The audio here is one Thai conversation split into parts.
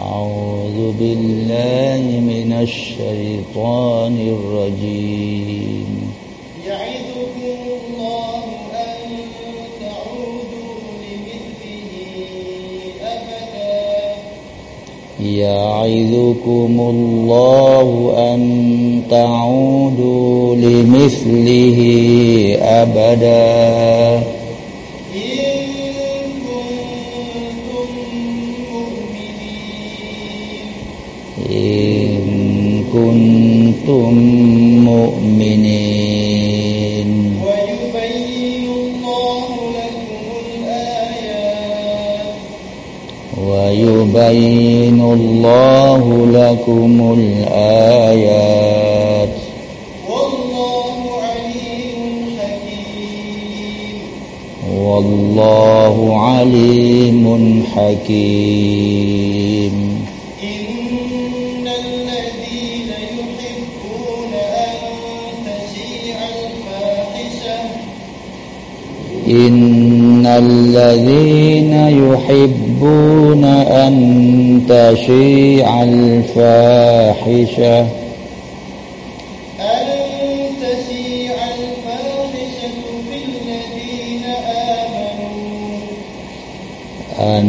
أعوذ بالله من الشيطان الرجيم. يعظكم الله أن تعودوا لمثله أبدا. يعظكم الله أن تعودوا لمثله أبدا كنتم مؤمنين. ويبين الله لكم الآيات. ويبين الله لكم الآيات والله عليم حكيم والله عليم حكيم. إن الذين يحبون أن تشيع الفاحشة أن تشيع الفاحشة في الذين آمنوا. أن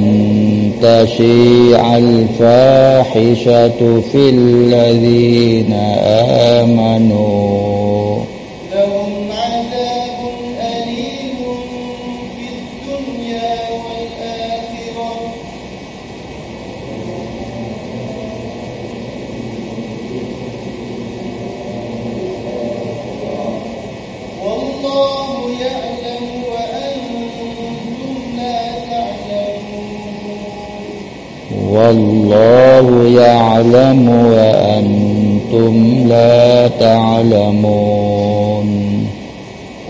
تشيع الفاحشة في الذين آمنوا. والله يعلم وأنتم لا تعلمون.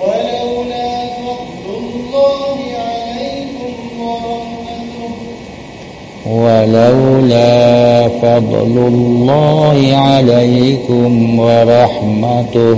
ولولا فضل الله عليكم ورحمته. ولولا فضل الله عليكم ورحمته.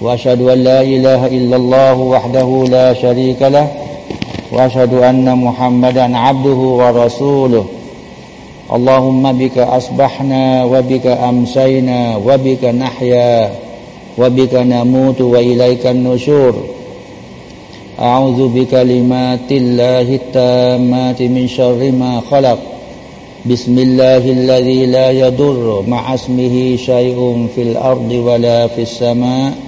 وأشهد أن لا إله إلا الله وحده لا شريك له وأشهد أن محمدا عبده ورسوله. اللهم بك أصبحنا وبك أمسينا وبك نحيا وبك نموت وإليك النشور. أعوذ بكلمات الله التامات من شر ما خلق. بسم الله الذي لا يضر مع اسمه شيء في الأرض ولا في السماء.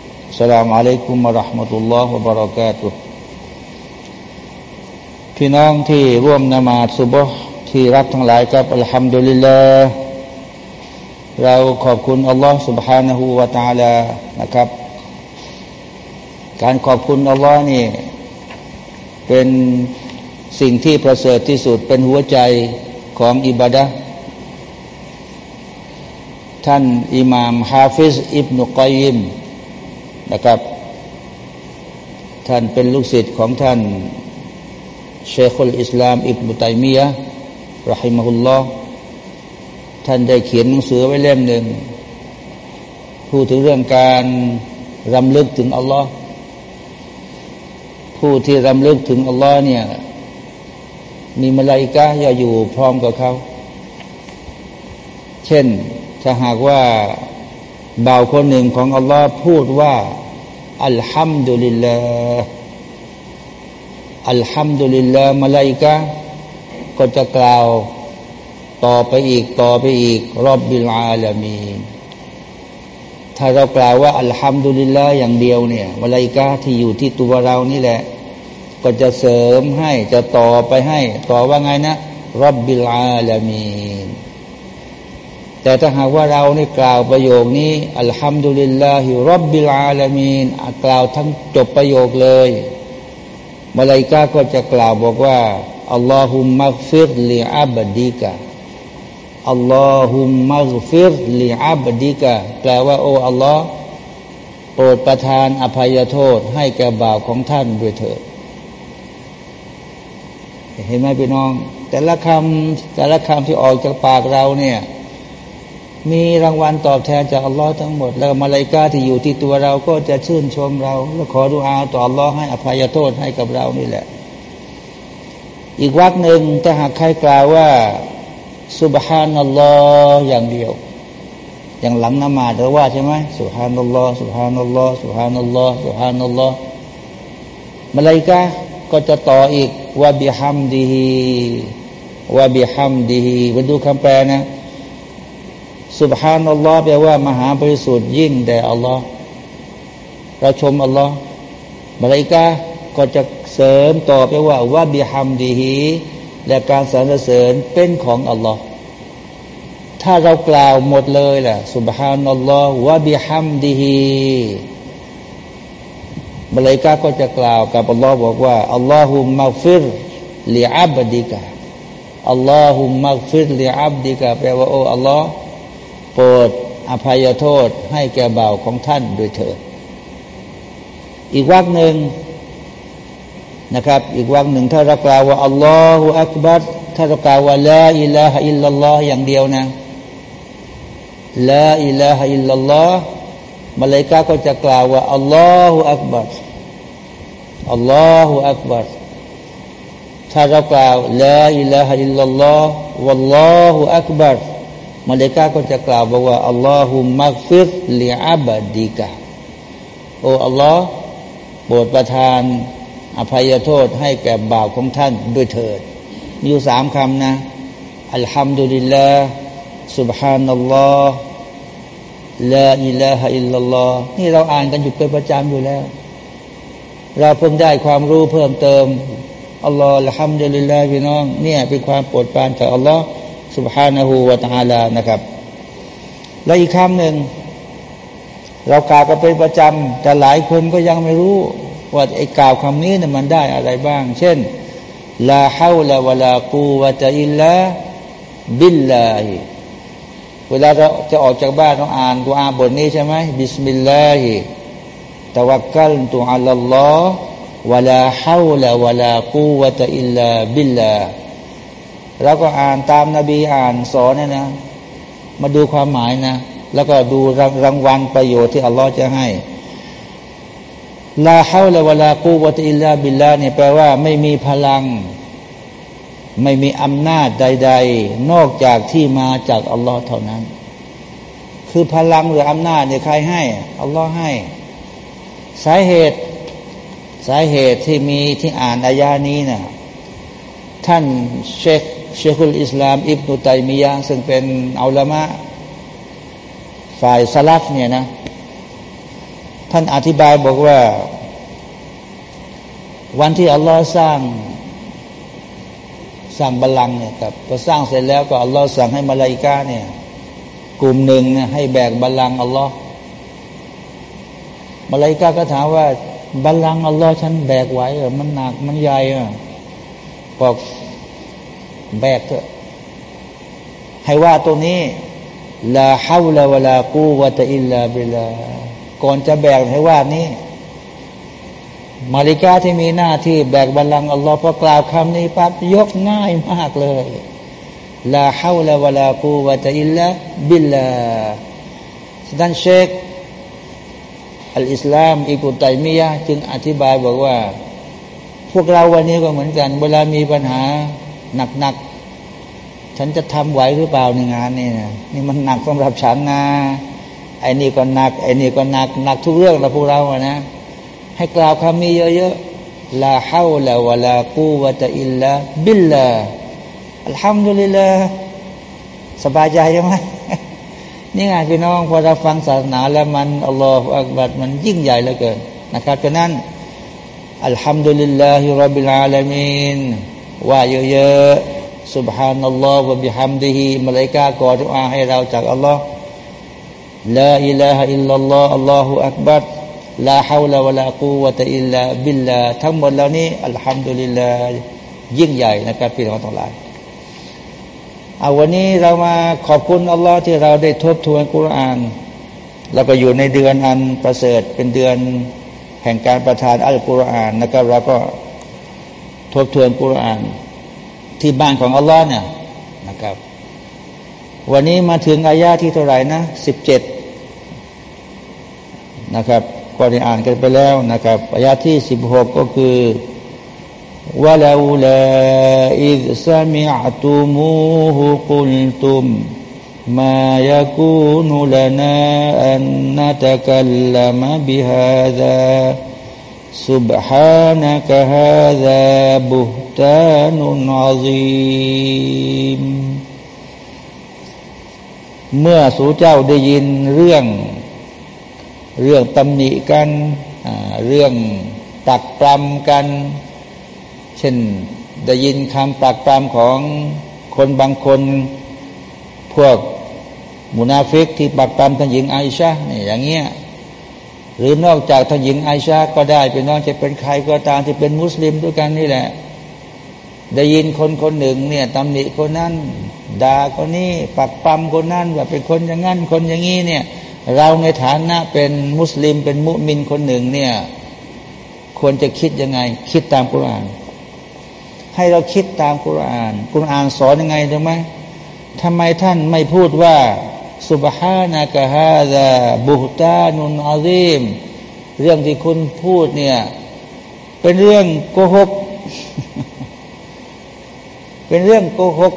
السلام عليكم ورحمة الله وبركاته พี่น้องที่ร่วมนมาสุบฮ์ที่รักทั้งหลายครับอัลฮัมดุลิลลาห์เราขอบคุณอัลลอฮ์ سبحانه และ تعالى นะครับ การขอบคุณอัลลอฮ์นี่เป็นสิ่งที่ประเสริฐที่สุดเป็นหัวใจของอิบาดะท่านอิหม่ามฮาฟิซอิบนุกอยิม นะครับ ท่านเป็นลูกศิษย์ของท่านเชคุลอิสลาม อิบนุตัยมียะรหิมะฮุลลอฮ์ท่านได้เขียนหนังสือไว้เล่มหนึ่ง พูดถึงเรื่องการรำลึกถึงอัลลอฮ์ผู้ที่รำลึกถึงอัลลอฮ์เนี่ยมีมาลายกาอย่าอยู่พร้อมกับเขา เช่นถ้าหากว่าบ่าวคนหนึ่งของอัลลอฮ์พูดว่า อัลฮัมดุลิลลาอัลฮัมดุลิลลามาลายกาก็จะกล่าวต่อไปอีกต่อไปอีกรอบบิลอาลามีถ้าเรากล่าวว่าอัลฮัมดุลิลละอย่างเดียวเนี่ยมาลายกาที่อยู่ที่ตัวเรานี่แหละ ก็จะเสริมให้จะต่อไปให้ ต่อว่าไงนะرب العالمين แต่ถ้าหากว่าเรานี่กล่าวประโยคนี้الحمد لله رب العالمينกล่าวทั้งจบประโยคเลยมาลายกาก็จะกล่าวบอกว่าاللهم اغفر لعبدك اللهم اغفر لعبدكแปลว่า โอ้อัลลอฮ์โปรดประทานอภัยโทษ ให้แก่บ่าวของท่านด้วยเถิดเห็นไหมพี่น้อง แต่ละคำแต่ละคำที่ออกจากปากเราเนี่ย มีรางวัลตอบแทนจากอัลลอฮ์ทั้งหมด แล้วมาลายกาที่อยู่ที่ตัวเราก็จะชื่นชมเรา แล้วขอดุอาต่ออัลลอฮ์ให้อภัยโทษให้กับเรานี่แหละ อีกวักหนึ่งถ้าหากใครกล่าวว่าสุบฮานัลลอฮ์อย่างเดียว อย่างหลังนมาดเราว่าใช่ไหมสุบฮานัลลอฮ์สุบฮานัลลอฮ์สุบฮานัลลอฮ์สุบฮานัลลอฮ์มาลายกาก็จะต่ออีกว่าบิฮัมดีฮีว่าบิฮัมดีฮีไปดูคำแปลนะ สุบฮานัลลอฮ์แปลว่ามหาบริสุทธิ์ยิ่งแด่อัลลอฮ์เราชมอัลลอฮ์มาลายกาก็จะเสริมต่อไปว่าว่าบิฮัมดีฮีและการสรรเสริญเป็นของอัลลอฮ์ถ้าเรากล่าวหมดเลยแหละสุบฮานัลลอฮ์ว่าบิฮัมดีฮีมาลายกาก็จะกล่าวกับอัลลอฮ์บอกว่าاللهم اغفر لعبدك اللهم اغفر لعبدكแปลว่าโอ้อัลลอฮ์ โปรดอภัยโทษให้แก่บ่าวของท่านด้วยเถิดอีกวรรคหนึ่งนะครับ อีกวรรคหนึ่งถ้าเรากล่าวว่าالله أكبرถ้าเรากล่าวว่าلا إله إلا اللهอย่างเดียวนะلا إله إلا اللهมาเลกาก็จะกล่าวว่าالله أكبر الله أكبرถ้าเรากล่าวلا إله إلا الله والله أكبر มาเลกาก็จะกล่าวบอกว่าอัลลอฮุมักฟิรลิอับดิกะโออัลลอฮ์โปรดประทาน อภัยโทษให้แก่บ่าวของท่านด้วยเถิด มีอยู่สามคำนะالحمد للهสุบฮานัลลอฮ์ละอิลลาฮะอิลลัลลอฮ์นี่เราอ่านกันอยู่เป็นประจำอยู่แล้ว เราเพิ่งได้ความรู้เพิ่มเติมอัลลอฮ์ละฮัมดุลิลลาห์พี่น้อง เนี่ยเป็นความโปรดปรานจากอัลลอฮ์ สุบฮานะฮูวาตาลานะครับ และอีกคำหนึ่ง เรากล่าวกันเป็นประจำ แต่หลายคนก็ยังไม่รู้ ว่าไอ้กล่าวคำนี้เนี่ยมันได้อะไรบ้าง เช่นلا حول ولا قوة إلا باللهเวลาเราจะออกจากบ้านต้องอ่านกุอาบทนี้ใช่ไหมبسم الله توكلت على الله ولا حول ولا قوة إلا بالله เราก็อ่านตามนาบีอ่านสอนเนี่ยนะ มาดูความหมายนะ แล้วก็ดูรางรางวัลประโยชน์ที่อัลลอฮ์จะให้ลาฮาวลาวลากูวะตอิลลาบิลลาเนี่ยแปลว่าไม่มีพลัง ไม่มีอำนาจใด ๆ นอกจากที่มาจากอัลลอฮ์เท่านั้น คือพลังหรืออำนาจเนี่ยใครให้อัลลอฮ์ให้ สาเหตุสาเหตุที่มีที่อ่านอายานี้นะ่ะท่านเชค เชคุลอิสลาม อิบนุตัยมียะซึ่งเป็นอัลลามะฝ่ายสลับเนี่ยนะ ท่านอธิบายบอกว่า วันที่อัลลอฮ์สร้างสร้างบัลลังเนี่ยครับพอสร้างเสร็จแล้วก็อัลลอฮ์สั่งให้มาลายกาเนี่ย กลุ่มหนึ่งเนี่ยให้แบกบัลลังอัลลอฮ์มาลายกาก็ถามว่าบัลลังอัลลอฮ์ฉันแบกไหวเหรอมันหนักมันใหญ่อะบอก แบกเถอะให้ว่าตรงนี้لا حول ولا قوة إلا باللهก่อนจะแบกให้ว่านี้ มาริกาที่มีหน้าที่แบกบัลลังก์อัลลอฮ์พอกล่าวคำนี้ปั๊บยกง่ายมากเลยلا حول ولا قوة إلا باللهท่านเชคอัลอิสลามอิบนุตัยมียะจึงอธิบายบอกว่า พวกเราวันนี้ก็เหมือนกัน เวลามีปัญหา หนักๆ ฉันจะทำไหวหรือเปล่าในงานนี่นะนี่มันหนักสำหรับฉันนะไอ้นี่ก็หนักไอ้นี่ก็หนักหนักทุกเรื่องนะพวกเราอะนะ ให้กล่าวคำนี้เยอะๆลาฮาวลาวะลากูวะตะอิลลาบิลลาอัลฮัมดุลิลละสบายใจใช่ไหมนี่ไงพี่น้องพอเราฟังศาสนาแล้วมันอัลลอฮฺอักบัดมันยิ่งใหญ่เหลือเกินนะครับฉะนั้นالحمد لله رب العالمين ว่าเยอะๆสุบฮานัลลอฮฺวะบิฮัมดีฮิมาเลกากอดุอาให้เราจากอัลลอฮ์لا إله إلا الله الله أكبر لا حول ولا قوة إلا باللهทั้งหมดเหล่านี้الحمد للهยิ่งใหญ่นะครับพี่น้องทั้งหลายเอาวันนี้เรามาขอบคุณอัลลอฮ์ที่เราได้ทบทวนกุรอานเราก็อยู่ในเดือนอันประเสริฐเป็นเดือนแห่งการประทานอัลกุรอานนะครับเราก็ ทบทวนกุรอาน ที่บ้านของอัลลอฮ์เนี่ยนะครับ วันนี้มาถึงอายาที่เท่าไหร่นะสิบเจ็ดนะครับก็ได้อ่านกันไปแล้วนะครับอายาที่สิบหกก็คือ ولولا إذ سمعتموه قلتم ما يكون لنا أن نتكلم بهذا سبحانك هذا بهتان عظيم เมื่อสูเจ้าได้ยินเรื่อง เรื่องตำหนิกันเรื่องตักปรำกันเช่นได้ยินคำปากปรามของคนบางคน พวกมุนาฟิกที่ปากปรามท่านหญิงไอชาเนี่ยอย่างเงี้ย หรือนอกจากท่านหญิงไอชาก็ได้เป็นน้องจะเป็นใครก็ตามที่เป็นมุสลิมด้วยกันนี่แหละ ได้ยินคนคนหนึ่งเนี่ยตำหนิคนนั้นด่าคนนี้ปักปั๊มคนนั้นว่าเป็นคนอย่างนั้นคนอย่างนี้เนี่ย เราในฐานะเป็นมุสลิมเป็นมุมินคนหนึ่งเนี่ยควรจะคิดยังไง คิดตามกุรอาน ให้เราคิดตามกุรานกุรานสอนยังไงรู้ไหมทำไมท่านไม่พูดว่า สุบฮานะกะฮาดาบุฮตานุนอาซิมเรื่องที่คุณพูดเนี่ย เป็นเรื่องโกหก เป็นเรื่องโกหก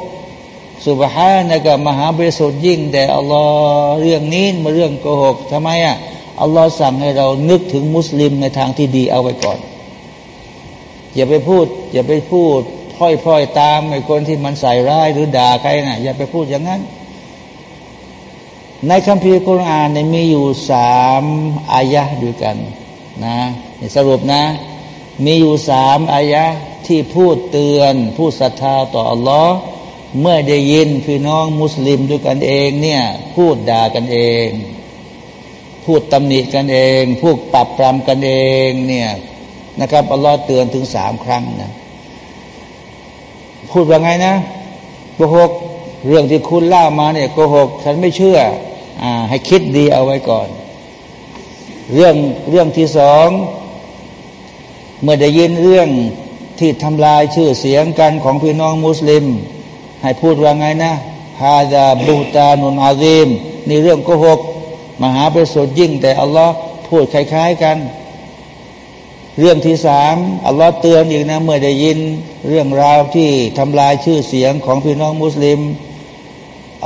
สุบฮานะกะมหาบริสุทธิ์ยิ่ง แต่อัลลอฮ์เรื่องนี้มาเรื่องโกหกทำไมอะอัลลอฮ์สั่งให้เรานึกถึงมุสลิมในทางที่ดีเอาไว้ก่อน อย่าไปพูด อย่าไปพูดพล่อยพล่อยตามไอ้คนที่มันใส่ร้ายหรือด่าใครนะ่ะ อย่าไปพูดอย่างนั้น ในคัมภีร์กุรอานเนี่ยมีอยู่สามอายะด้วยกันนะสรุปนะ มีอยู่สามอายะที่พูดเตือนผู้ศรัทธาต่ออัลลอฮ์เมื่อได้ยินพี่น้องมุสลิมด้วยกันเองเนี่ยพูดด่ากันเอง พูดตำหนิกันเอง พูดปรับปรำกันเองเนี่ยนะครับอัลลอฮ์เตือนถึงสามครั้งนะพูดว่าไงนะโกหก เรื่องที่คุณเล่ามาเนี่ยโกหก ฉันไม่เชื่ออให้คิดดีเอาไว้ก่อน เรื่องเรื่องที่สอง เมื่อได้ยินเรื่องที่ทำลายชื่อเสียงกันของพี่น้องมุสลิม ให้พูดว่าไงนะฮาดาบูตานุนอาซิมนี่เรื่องโกหก มหาประสดยิ่ง แต่อัลลอฮ์พูดคล้าย ๆกัน เรื่องที่สามอัลลอฮ์เตือนอีกนะ เมื่อได้ยินเรื่องราวที่ทำลายชื่อเสียงของพี่น้องมุสลิม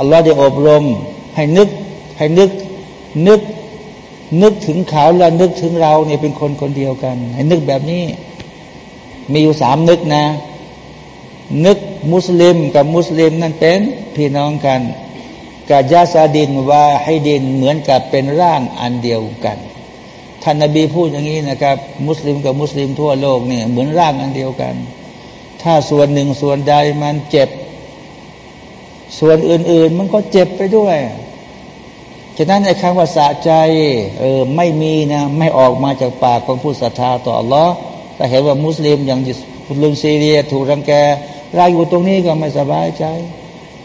อัลลอฮ์ได้อบรม ให้นึก ให้นึก นึก นึกถึงเขาแล้วนึกถึงเราเนี่ยเป็นคนคนเดียวกัน ให้นึกแบบนี้ มีอยู่สามนึกนะ นึกมุสลิมกับมุสลิมนั่นเป็นพี่น้องกันกาญาซาดินว่าให้ดินเหมือนกับเป็นร่างอันเดียวกันท่านนาบีพูดอย่างนี้นะครับ มุสลิมกับมุสลิมทั่วโลกเนี่ยเหมือนร่างอันเดียวกัน ถ้าส่วนหนึ่งส่วนใดมันเจ็บ ส่วนอื่น ๆ มันก็เจ็บไปด้วย ฉะนั้นในคำว่าสะใจเออไม่มีนะไม่ออกมาจากปากของผู้ศรัทธาต่ออัลลอฮ์แต่เห็นว่ามุสลิมอย่างคุณลุงซีเรียถูกรังแกรายอยู่ตรงนี้ก็ไม่สบายใจ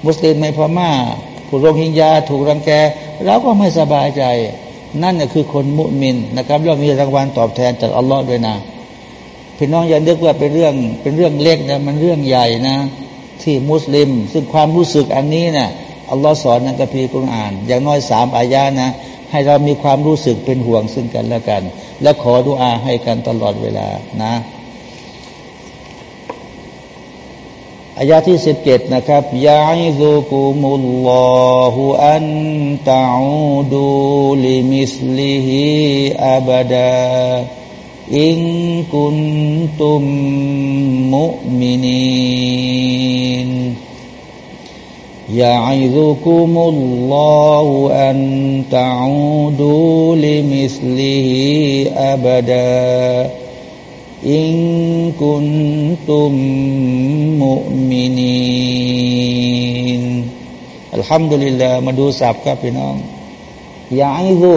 มุสลิมในพม่าผู้โรฮิงญาถูกรังแกเราก็ไม่สบายใจ นั่นคือคนมุมินนะครับแล้วมีรางวัลตอบแทนจากอัลลอฮ์ด้วยนะพี่น้องอย่าเลือกว่าเป็นเรื่องเป็นเรื่องเล็กนะมันเรื่องใหญ่นะ ที่มุสลิม ซึ่งความรู้สึกอันนี้นะอัลลอฮ์สอนในกัมภีร์กุรอาน อย่างน้อยสามอายานะ ให้เรามีความรู้สึกเป็นห่วงซึ่งกันและกัน และขอดุอาให้กันตลอดเวลานะอายาที่สิบเจ็ดนะครับيعظكم الله أن تعودوا لمثله أبدا إن كنتم مؤمنين يعظكم الลอฮุอันตะอูดูลิมิสลิฮิอับดาอินกุนตุมมุมินินอัลฮัมดุลิลลาห์มาดูสับครับพี่น้องيعظ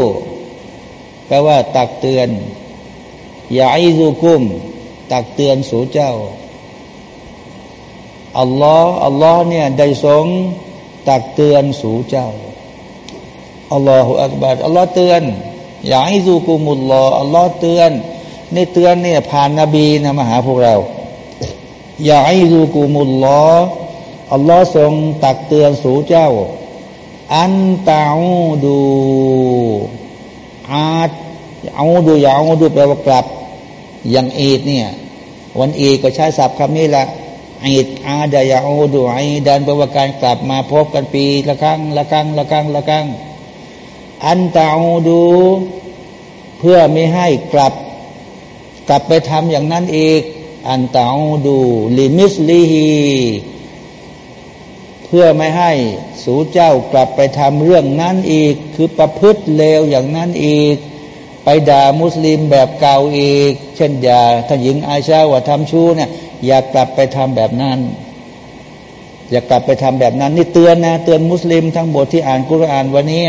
แปลว่าตักเตือน يعظكم ตักเตือนสู่เจ้า อัลลอฮ์อัลลอฮ์เนี่ยได้ทรงตักเตือนสู่เจ้า อัลลอฮฺอักบัดอัลลอฮ์เตือน อย่าให้ซูกุมุลลออัลลอฮ์เตือนนี่เตือนเนี่ยผ่านนบีนะมาหาพวกเรา อย่าให้ซูกุมุลลออัลลอฮ์ทรงตักเตือนสู่เจ้า อันตาอูดูอาดเอาดูอย่าเอาดูแปลว่ากลับ อย่างเอดเนี่ย วันเอก็ใช้ศัพท์คำนี้แหละอีดอาดายาอูดูอีดันแปลว่าการกลับมาพบกันปีละครั้งละครั้งละครั้งละครั้งอันตาอูดู เพื่อไม่ให้กลับ กลับไปทำอย่างนั้นอีกอันตาอูดูลิมิสลีฮีเพื่อไม่ให้สูเจ้ากลับไปทำเรื่องนั้นอีก คือประพฤติเลวอย่างนั้นอีก ไปด่ามุสลิมแบบเก่าอีก เช่นอย่าท่านหญิงอาชาว่าทำชู้เนี่ยอย่ากลับไปทำแบบนั้น อย่ากลับไปทำแบบนั้น นี่เตือนนะ เตือนมุสลิมทั้งหมดที่อ่านกุรอานวันนี้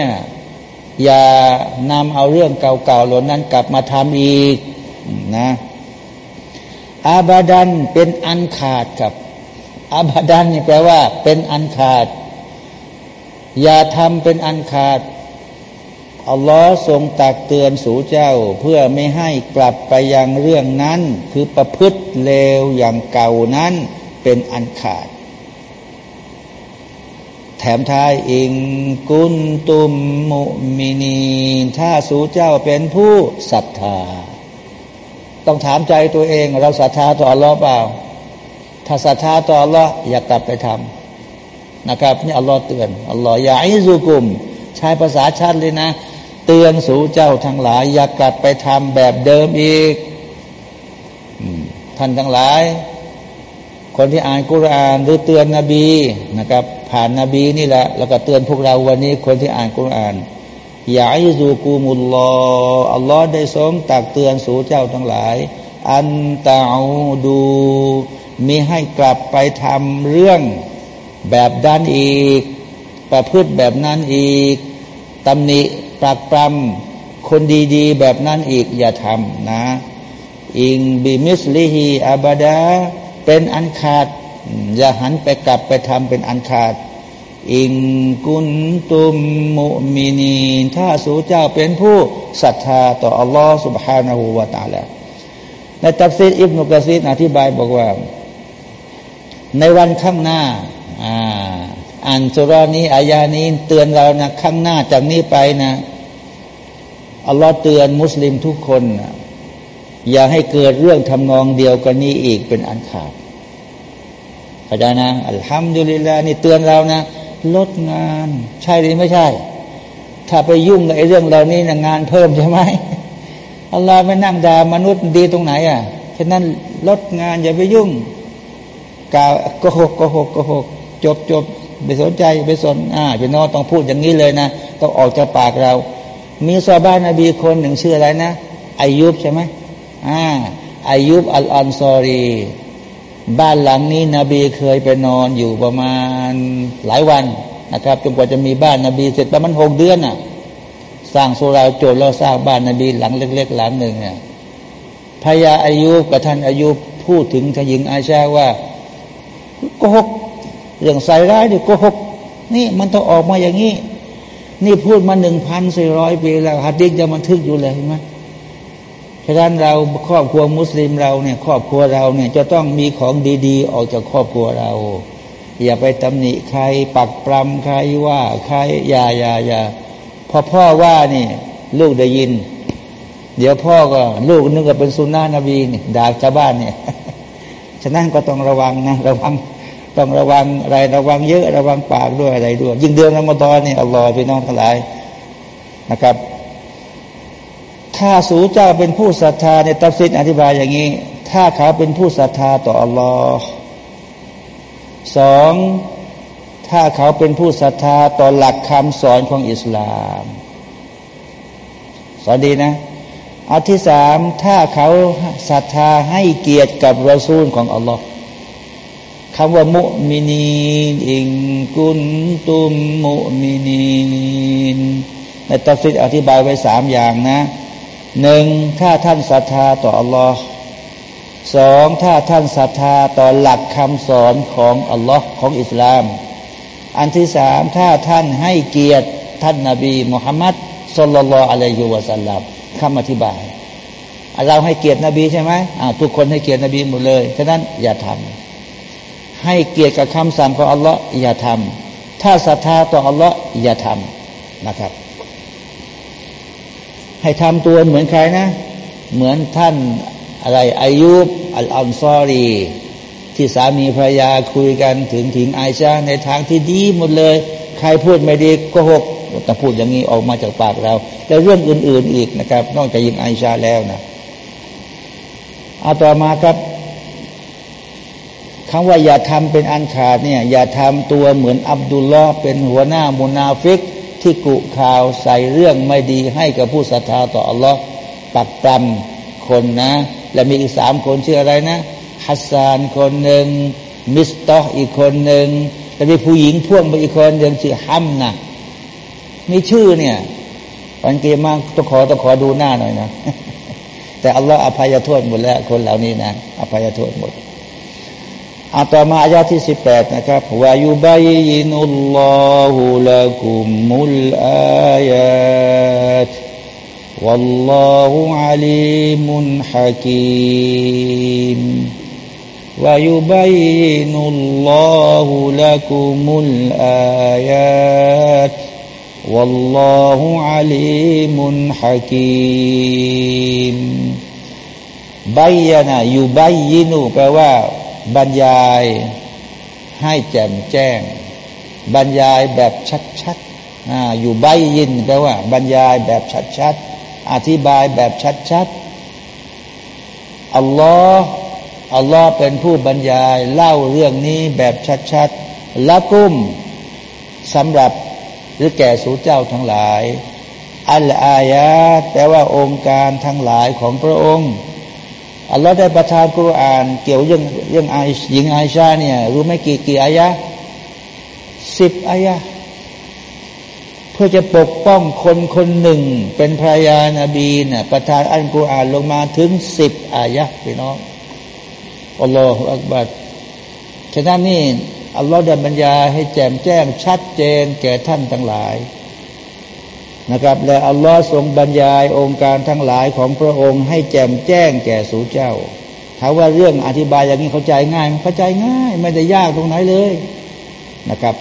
อย่านำเอาเรื่องเก่าๆหล่านั้นกลับมาทำอีกนะอาบาดันเป็นอันขาดครับอาบาดันนี่แปลว่า เป็นอันขาด อย่าทำเป็นอันขาด อัลลอฮ์ทรงตักเตือนสู่เจ้า เพื่อไม่ให้กลับไปยังเรื่องนั้น คือประพฤติเลวอย่างเก่านั้นเป็นอันขาด แถมท้ายอิงกุนตุมมุมินีถ้าสู่เจ้าเป็นผู้ศรัทธา ต้องถามใจตัวเอง เราศรัทธาต่ออัลลอฮ์เปล่า ถ้าศรัทธาต่ออัลลอฮ์อย่ากลับไปทำนะครับนี่อัลลอฮ์เตือนอัลลอฮ์อย่าอิซูกุมใช้ภาษาชัดเลยนะ เตือนสู่เจ้าทั้งหลาย อย่ากลับไปทำแบบเดิมอีกท่านทั้งหลาย คนที่อ่านกุรานหรือเตือนนบีนะครับ ผ่านนาบีนี่แหละ แล้วก็เตือนพวกเราวันนี้คนที่อ่านกุรานอย่าอิซูกูมุลลออัลลอฮ์ได้ทรงตักเตือนสู่เจ้าทั้งหลาย أن تعودوا มิให้กลับไปทำเรื่องแบบนั้นอีก ประพฤติแบบนั้นอีกตำหนิ ปรักปรำคนดีๆ แบบนั้นอีกอย่าทำนะ อิงบิมิสลิฮีอาบาดาเป็นอันขาด อย่าหันไปกลับไปทำเป็นอันขาด อิงกุนตุมมุมินีถ้าสู่เจ้าเป็นผู้ศรัทธาต่ออัลลอฮ์ سبحانه และ تعالى ในตัฟซีดอิบนุกะซีดอธิบายบอกว่า ในวันข้างหน้าอ่า อ่านสุรานี้อายานี้เตือนเรานะข้างหน้าจากนี้ไปนะอัลลอฮ์เตือนมุสลิมทุกคนนะอย่าให้เกิดเรื่องทำนองเดียวกันนี้อีกเป็นอันขาดเข้าใจนะ الحمد لله นี่เตือนเรานะลดงาน ใช่หรือไม่ใช่ ถ้าไปยุ่งกับไอ้เรื่องเหล่านี้นะงานเพิ่มใช่ไหมอัลลอฮ์ไม่นั่งด่ามนุษย์ดีตรงไหนอะฉะนั้นลดงานอย่าไปยุ่งกาโกหกโกหกโกหกจบจบ ไม่สนใจไม่สนอ่าพี่น้องต้องพูดอย่างนี้เลยนะ ต้องออกจากปากเรา มีซาบ้านนบีคนหนึ่งชื่ออะไรนะอายุบใช่ไหมอ่าอายุบอัลอันซอรีบ้านหลังนี้นบีเคยไปนอนอยู่ประมาณหลายวันนะครับจนกว่าจะมีบ้านนบีเสร็จประมาณหกเดือนน่ะ สร้างโซราโจรแล้วสร้างบ้านนบีหลังเล็ก ๆ หลังหนึ่งเนี่ยพญาอายุบกับท่านอายุบพูดถึงทหญิงอาชาว่าโกหก เรื่องใส่ร้ายนี่โกหกนี่มันต้องออกมาอย่างนี้ นี่พูดมาหนึ่งพันสี่ร้อยปีแล้วฮัดดิกจะบันทึกอยู่เลยเห็นไหมฉะนั้นเราครอบครัวมุสลิมเราเนี่ย ครอบครัวเราเนี่ย จะต้องมีของดี ๆ ออกจากครอบครัวเรา อย่าไปตำหนิใครปักปรำใครว่าใครอย่าอย่าอย่าพอพ่อว่านี่ ลูกได้ยิน เดี๋ยวพ่อก็ ลูกนึกว่าเป็นสุนนะนบีนี่ด่าชาวบ้านเนี่ยฉะนั้นก็ต้องระวังนะ ระวัง ต้องระวังอะไรระวังเยอะระวังปากด้วยอะไรด้วย ยิ่งเดือนรอมฎอนนี่อัลลอฮฺพี่น้องทั้งหลายนะครับ ถ้าสูเจ้าเป็นผู้ศรัทธาในตัฟซิดอธิบายอย่างนี้ ถ้าเขาเป็นผู้ศรัทธาต่ออัลลอฮ์สองถ้าเขาเป็นผู้ศรัทธาต่อหลักคำสอนของอิสลาม สอนดีนะอันที่สามถ้าเขาศรัทธาให้เกียรติกับรอซูลของอัลลอฮ์ คำว่ามุมินีนอิงกุนตุมมุมินีนในตัฟซิดอธิบายไว้สามอย่างนะหนึ่งถ้าท่านศรัทธาต่ออัลลอฮ์สองถ้าท่านศรัทธาต่อหลักคำสอนของอัลลอฮ์ของอิสลาม อันที่สามถ้าท่านให้เกียรติท่านนาบีมุฮัมมัดสุลลัลอะลัยฮิวะสัลลัมคำอธิบาย เราให้เกียรตินบีใช่ไหมทุกคนให้เกียรตินบีหมดเลยฉะนั้นอย่าทำ ให้เกียรติกับคำสั่งของอัลลอฮ์อย่าทำถ้าศรัทธาต่ออัลลอฮ์อย่าทำนะครับ ให้ทำตัวเหมือนใครนะ เหมือนท่านอะไรอายุบอัลอัลซอรีที่สามีภรรยาคุยกันถึงถึงไอชาในทางที่ดีหมดเลย ใครพูดไม่ดีก็หกแต่พูดอย่างนี้ออกมาจากปากเรา แต่เรื่องอื่น ๆอีกนะครับ นอกจากยิงไอชาแล้วนะเอาต่อมาครับ คำว่าอย่าทำเป็นอันขาดเนี่ยอย่าทำตัวเหมือนอับดุลลอฮ์เป็นหัวหน้ามุนาฟิก ที่กุข่าวใส่เรื่องไม่ดีให้กับผู้ศรัทธาต่ออัลลอฮ์ปักปรำคนนะ และมีอีกสามคนชื่ออะไรนะฮัสซานคนหนึ่งมิสตออีกคนหนึ่งแต่มีผู้หญิงพ่วงไปอีกคนหนึ่งชื่อฮัมนะมีชื่อเนี่ยวันเกียมากต้องขอต้องขอดูหน้าหน่อยนะ แต่อัลลอฮ์อภัยโทษหมดแล้ว คนเหล่านี้นะอภัยโทษหมด อาต่อมาอายาที่สิบแปดนะครับวายุบัยนุลลอฮุละกุมุลอายาต والله عليم حكيم ويبين الله لكم الآيات والله عليم حكيم บายนะอยู่บายยินูแปลว่า บรรยายให้แจ่มแจ้ง บรรยายแบบชัดๆออยู่ใบยินแปลว่า บรรยายแบบชัดๆอธิบายแบบชัดๆอัลลอฮ์อัลลอฮ์เป็นผู้บรรยายเล่าเรื่องนี้แบบชัดๆละกุ้มสำหรับหรือแก่สู่เจ้าทั้งหลาย อัลอายะแปลว่าองค์การทั้งหลายของพระองค์ อัลลอฮ์ได้ประทานกุรอานเกี่ยวเรื่องเรื่องหญิงไอชาเนี่ยรู้ไหมกี่กี่อายะสิบอายะเพื่อจะปกป้องคนคนหนึ่ง เป็นภรรยานาบีเนี่ยประทานอัลกุรอานลงมาถึงสิบอายะพี่น้องอัลลอฮฺอักบัดฉะนั้นนี่อัลลอฮฺได้บรรยายให้แจ่มแจ้งชัดเจนแก่ท่านทั้งหลาย นะครับ และอัลลอฮ์ทรงบรรยายองค์การทั้งหลายของพระองค์ให้แจ่มแจ้งแก่สู่เจ้าถามว่าเรื่องอธิบายอย่างนี้เข้าใจง่ายเข้าใจง่าย ไม่ได้ยากตรงไหนเลยนะครับ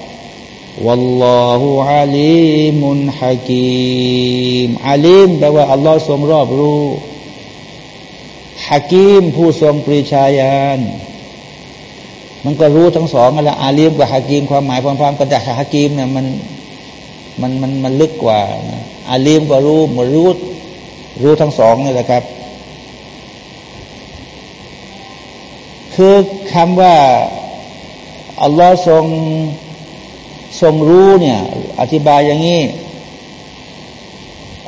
วัลลอฮุอาลีมุนฮะกีมอาลีมแปลว่าอัลลอฮ์ทรงรอบรู้ฮะกีมผู้ทรงปริชาญาณมันก็รู้ทั้งสองกันแหละอาลีมกับฮากีมความหมายความๆกันแต่ฮากีมเนี่ยมัน มันมันมันลึกกว่าอาลีมก็รู้มดรู้รู้ทั้งสองนี่แหละครับ คือคำว่าอัลลอฮ์ทรงทรงรู้เนี่ย อธิบายอย่างนี้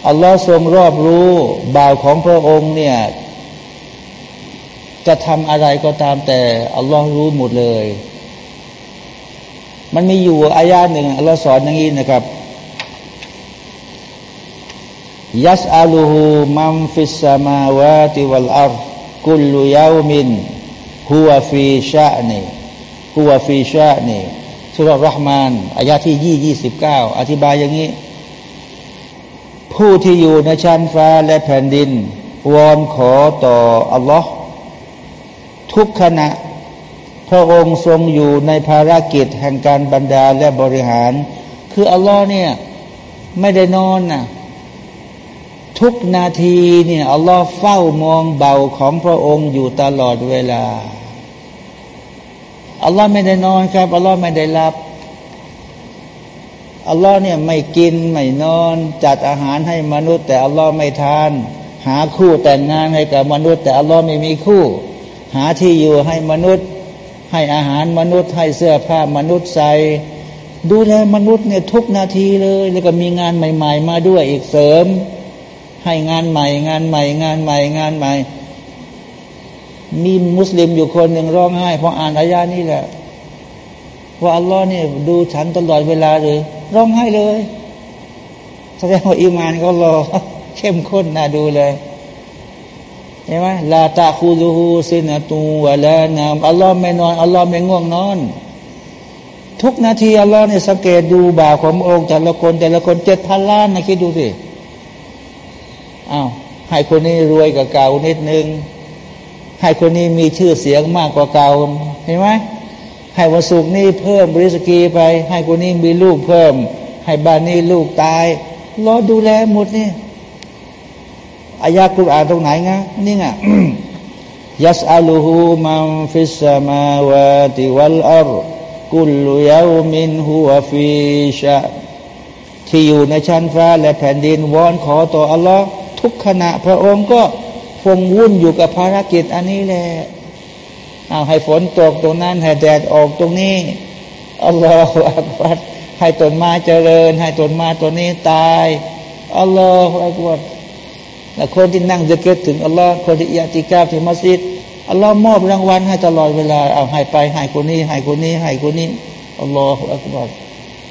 อัลลอฮ์ทรงรอบรู้ บ่าวของพระองค์เนี่ย จะทำอะไรก็ตามแต่อัลลอฮ์รู้หมดเลย มันมีอยู่อายาหนึ่งอัลลอฮ์สอนอย่างนี้นะครับ ยัสอาลูฮูมัมฟิสมาวาติวัลอาร์กุลุยามินฮุวฟีชาเนฮุวฟีชาเนสุรรห์มานอายาที่ยี่ยี่สิบเก้าอธิบายอย่างนี้ ผู้ที่อยู่ในชั้นฟ้าและแผ่นดิน วอนขอต่ออัลลอฮ์ทุกขณะ พระองค์ทรงอยู่ในภารกิจแห่งการบรรดาและบริหาร คืออัลลอฮ์เนี่ย ไม่ได้นอนน่ะ ทุกนาทีเนี่ยอัลลอฮ์เฝ้ามองเบาของพระองค์อยู่ตลอดเวลาอัลลอฮ์ไม่ได้นอนครับอัลลอฮ์ไม่ได้หลับอัลลอฮ์เนี่ยไม่กินไม่นอน จัดอาหารให้มนุษย์ แต่อัลลอฮ์ไม่ทาน หาคู่แต่งงานให้กับมนุษย์ แต่อัลลอฮ์ไม่มีคู่ หาที่อยู่ให้มนุษย์ ให้อาหารมนุษย์ ให้เสื้อผ้ามนุษย์ใส่ดูแลมนุษย์เนี่ยทุกนาทีเลย แล้วก็มีงานใหม่ ๆ มาด้วยอีกเสริม ให้งานใหม่ งานใหม่ งานใหม่ งานใหม่ มีมุสลิมอยู่คนหนึ่งร้องไห้เพราะอ่านอายานี่แหละว่าอัลลอฮ์เนี่ยดูฉันตลอดเวลาเลยร้องไห้เลยแสดงว่าอีมานก็รอเข้มข้นน่าดูเลยเห็นไหมลาตาคูลูฮูซินาตูวะลานามอัลลอฮ์ไม่นอนอัลลอฮ์ไม่ง่วงนอน ทุกนาทีอัลลอฮ์เนี่ยสังเกตดูบ่าวขององค์แต่ละคนแต่ละคนเจ็ดพันล้านนะคิดดูสิ อ้าวให้คนนี้รวยกว่าเก่านิดนึง ให้คนนี้มีชื่อเสียงมากกว่าเก่าเห็นไหมให้วันศุกร์นี้เพิ่มบริสกีไป ให้คนนี้มีลูกเพิ่ม ให้บ้านนี้ลูกตายรอดูแลหมดนี่อายากุรอานตรงไหนงะนี่ไงยัสอัลูฮูมันฟิสมาวาติวัลอัรกุลยามินหัวฟิชะที่อยู่ในชั้นฟ้าและแผ่นดินวอนขอต่ออัลลอฮ์ ทุกขณะ พระองค์ก็คงวุ่นอยู่กับภารกิจอันนี้แหละเอาให้ฝนตกตรงนั้น ให้แดดออกตรงนี้อัลลอฮฺอักบัดให้ต้นไม้เจริญ ให้ต้นไม้ตัวนี้ตายอัลลอฮฺอักบัดและคนที่นั่งจะเกิดถึงอัลลอฮ์คนที่ยติกาที่มัสยิดอัลลอฮ์มอบรางวัลให้ตลอดเวลาเอาให้ไปให้คนนี้ให้คนนี้ให้คนนี้อัลลอฮฺอักบัด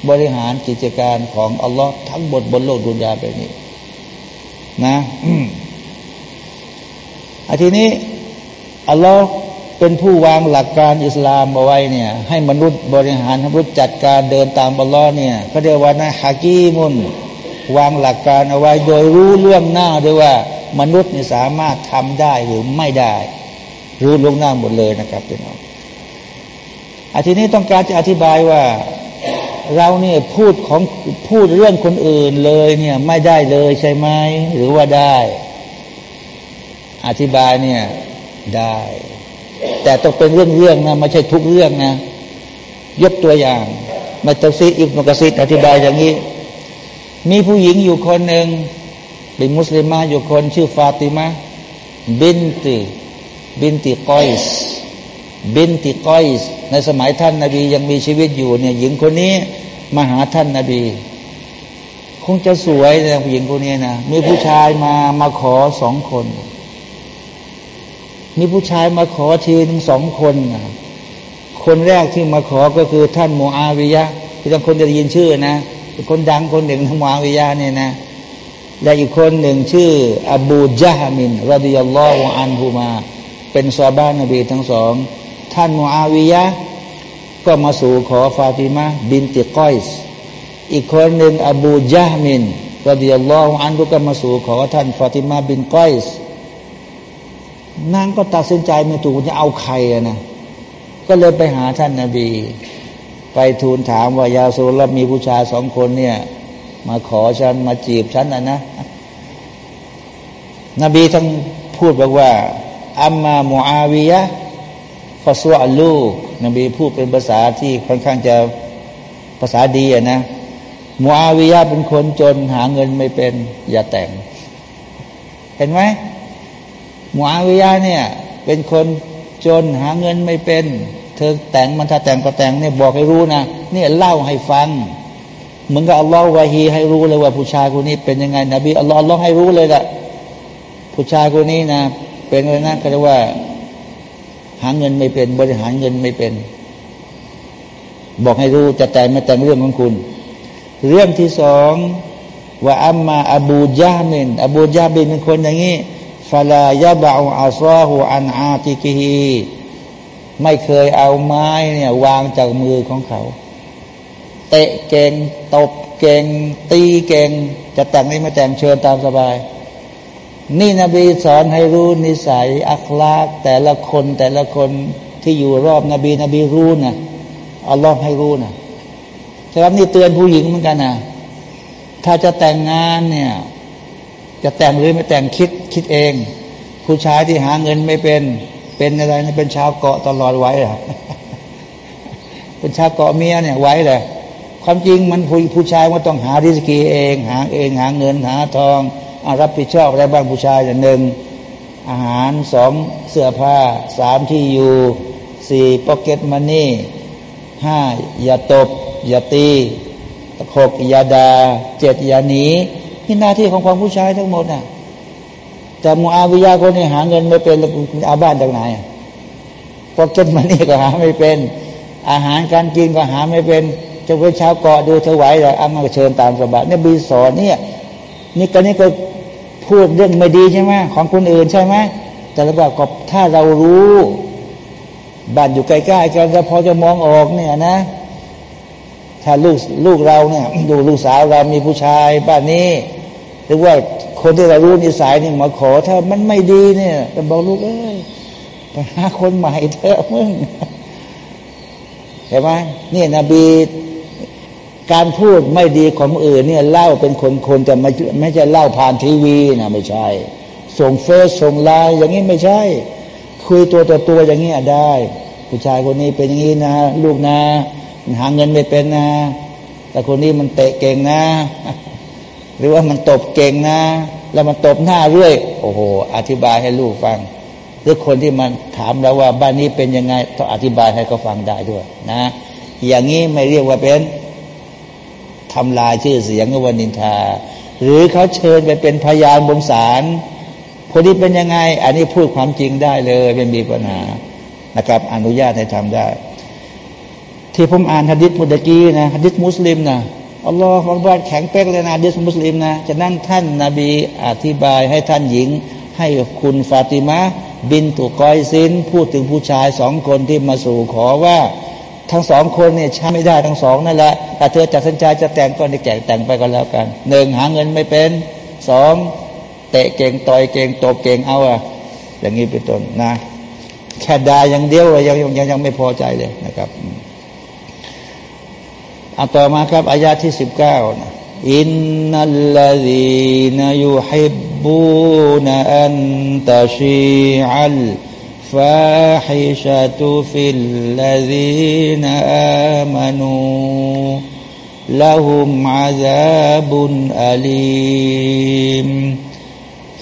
บริหารกิจการของอัลลอฮ์ทั้งหมดบนโลกดุนยาแบบนี้ นะอทีนี้อัลลอฮ์เป็นผู้วางหลักการอิสลามเอาไว้เนี่ย ให้มนุษย์บริหารมนุษย์จัดการเดินตามอัลลอฮ์เนี่ยเขาเรียกว่านะฮากีมุนวางหลักการเอาไว้ โดยรู้ล่วงหน้าด้วยว่า มนุษย์นี่สามารถทำได้หรือไม่ได้ รู้ล่วงหน้าหมดเลยนะครับพี่น้องอาทีนี้ต้องการจะอธิบายว่า เราเนี่ยพูดของพูดเรื่องคนอื่นเลยเนี่ยไม่ได้เลยใช่ไหมหรือว่าได้ อธิบายเนี่ยได้ แต่ต้องเป็นเรื่องเรื่องนะไม่ใช่ทุกเรื่องนะยกตัวอย่างมาตซีอิบนุกซิดอธิบายอย่างนี้ มีผู้หญิงอยู่คนหนึ่งเป็นมุสลิมาอยู่คนชื่อฟาติมาบินติบินติกอยส์บินติกอยส์ในสมัยท่านนาบียังมีชีวิตอยู่เนี่ยหญิงคนนี้ มาหาท่านนาบี คงจะสวยแต่ผู้หญิงคนนี้นะมีผู้ชายมามาขอสองคน มีผู้ชายมาขอทีถึงสองคนนะคนแรกที่มาขอก็คือท่านมูอาวิยะที่ทุกคนได้ยินชื่อนะเป็นคนดังคนหนึ่งท่านมูอาวิยะเนี่ยนะและอีกคนหนึ่งชื่ออบูจาฮมิน رضي الله عنهما เป็นซอฮาบะนบีทั้งสอง ท่านมูอาวิยะ ก็มาสู่ขอฟาติมาบินติกอยส์อีกคนหนึ่งอบูจามินรดิยัลลอฮุอันก็มาสู่ขอท่านฟาติมาบินกอยส์นางก็ตัดสินใจไม่ถูกจะเอาใครนะก็เลยไปหาท่านนาบี ไปทูลถามว่ายาสูลมีผู้ชายสองคนเนี่ย มาขอฉันมาจีบฉันนะนะ นบีทั้งพูดบอกว่าอัมมามูอาวิยะฟาซัวลูก นบีพูดเป็นภาษาที่ค่อนข้างจะภาษาดีอะนะมูอาวิยะเป็นคนจนหาเงินไม่เป็น อย่าแต่ง เห็นไหมมูอาวิยะเนี่ย เป็นคนจนหาเงินไม่เป็น เธอแต่งมันถ้าแต่งก็แต่งเนี่ยบอกให้รู้นะเนี่ยเล่าให้ฟังเหมือนกับอัลลอฮ์วาฮีให้รู้เลยว่าผู้ชายคนนี้เป็นยังไง นบีอัลลอฮ์อัลลอฮ์ให้รู้เลยละผู้ชายคนนี้นะ เป็นอะไรนะก็เรียกว่า หาเงินไม่เป็น บริหารเงินไม่เป็น บอกให้รู้จะแต่งไม่แต่งเรื่องของคุณ เรื่องที่สองว่าอัมมาอบูจามินอบูจาบินเป็นคนอย่างนี้ฟาลายาบาอาซาหูอันอาติกิฮีไม่เคยเอาไม้เนี่ยวางจากมือของเขา เตะเก่งตบเก่งตีเก่งจะแต่งนี่มาแต่งเชิญตามสบาย นี่นบีสอนให้รู้นิสัยอัคลากแต่ละคนแต่ละคนที่อยู่รอบนบีนบีรู้นะอัลลอฮ์ให้รู้นะฉะนั้นนี่เตือนผู้หญิงเหมือนกันนะถ้าจะแต่งงานเนี่ย จะแต่งหรือไม่แต่งคิดคิดเอง ผู้ชายที่หาเงินไม่เป็นเป็นอะไรนะเป็นชาวเกาะตลอดไว้อะเป็นชาวเกาะเมียเนี่ยไว้แหละความจริงมันผู้ผู้ชายมันต้องหาดิสกีเอง หาเองหาเงินหาทอง รับผิดชอบอะไรบ้างผู้ชายอย่างหนึ่งอาหารสองเสื้อผ้าสามที่อยู่สี่พ็อกเก็ตมันนี่ห้าอย่าตบ อย่าตีหกอย่าดาเจ็ดอย่าหนีนี่หน้าที่ของความผู้ชายทั้งหมดน่ะแต่มูอาวิยาคนนี้หาเงินไม่เป็นแล้วเอาบ้านจากไหนพอเก็ตมันนี่ก็หาไม่เป็น อาหารการกินก็หาไม่เป็นจะไปเช้าเกาะดูถวายแต่อางมาเชิญตามสบายเนี่ยบีสอนเนี่ยนี่ก็นี่ก็ พูดเรื่องไม่ดีใช่ไหมของคนอื่นใช่ไหมแต่เราบอกถ้าเรารู้บ้านอยู่ใกล้ๆกันเราพอจะมองออกเนี่ยนะ ถ้าลูกลูกเราเนี่ยดูลูกสาวเรามีผู้ชายบ้านนี้ หรือว่าคนที่เรารู้นิสัยนี่มาขอ ถ้ามันไม่ดีเนี่ยจะบอกลูกเอ้ยไปหาคนใหม่เถอะมึงเห็นไหมเนี่ยนบี การพูดไม่ดีของอื่นเนี่ยเล่าเป็นคนคนแต่ไม่ไม่ใช่เล่าผ่านทีวีนะไม่ใช่ ส่งเฟซส่งไลน์อย่างนี้ไม่ใช่ คุยตัวต่อตัวอย่างนี้ได้ ผู้ชายคนนี้เป็นอย่างนี้นะ ลูกนะหาเงินไม่เป็นนะ แต่คนนี้มันเตะเก่งนะ หรือว่ามันตบเก่งนะ แล้วมันตบหน้าเรื่อย โอ้โห อธิบายให้ลูกฟังหรือคนที่มันถามเราว่าบ้านนี้เป็นยังไงต้องอธิบายให้เขาฟังได้ด้วยนะ อย่างนี้ไม่เรียกว่าเป็น ทำลายชื่อเสียงวันนินทา หรือเขาเชิญไปเป็นพยานบนศาลคนนี้เป็นยังไง อันนี้พูดความจริงได้เลยเป็นมีปัญหานะครับ อนุญาตให้ทำได้ ที่ผมอ่านฮะดิษมุดกีนะฮะดิษมุสลิมนะอัลลอฮฺอัลบานแข็งเป๊กเลยนะฮดิษมุสลิมนะจะนั่งท่านนาบีอธิบายให้ท่านหญิง ให้คุณฟาติมาบินตุกอยซิน พูดถึงผู้ชายสองคนที่มาสู่ขอว่า ทั้งสองคนเนี่ยใช้ไม่ได้ทั้งสองนั่นแหละแต่เธอจะสัญญาจะแต่งก็ได้แก่แต่งไปก็แล้วกันหนึ่งหาเงินไม่เป็นสองเตะเก่งต่อยเก่งตบเก่งเอาอะอย่างนี้เป็นต้นนะแค่ดาอย่างเดียวยังยังยังยังไม่พอใจเลยนะครับอาต่อมาครับอายาที่สิบเก้าอินนัลลดีนยุฮิบบูนอันตชีอัล الفاحشة في الذين آمنوا لهم عذاب أليم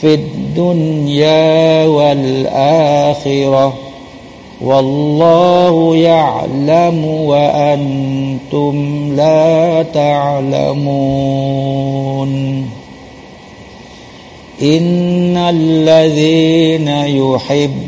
في الدنيا والآخرة والله يعلم وأنتم لا تعلمون إن الذين يحبون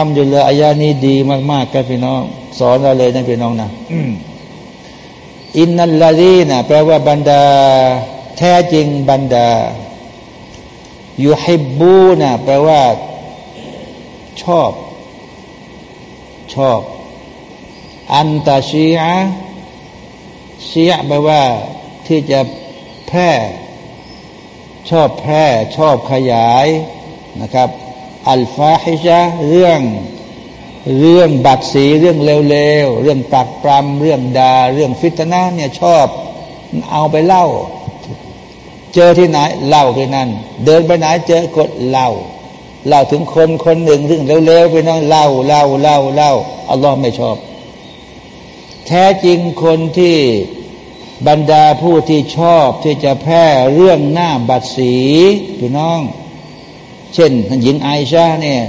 ทำอยู่เลยอายานี้ดีมากๆครับพี่น้อง สอนเราเลยนะพี่น้องนะอินนัลลาดีนะแปลว่าบรรดา แท้จริงบรรดายูฮิบบูนะแปลว่า ชอบ ชอบ อันตาชีอะชีอะแปลว่า ที่จะแพร่ ชอบแพร่ ชอบขยายนะครับ อัลฟาฮิชะเรื่องเรื่องบัตรสีเรื่องเร็วๆเรื่องปักปรำเรื่องดาเรื่องฟิตนาเนี่ยชอบเอาไปเล่า เจอที่ไหนเล่าที่นั่น เดินไปไหนเจอกดเล่าเล่าถึงคนคนหนึ่งเรื่องเร็วๆไปน้องเล่าเล่าเล่าเล่าอัลลอฮ์ไม่ชอบ แท้จริงคนที่บรรดาผู้ที่ชอบที่จะแพร่เรื่องหน้าบัตรสีพี่น้อง เช่นหญิงไอชาเนี่ย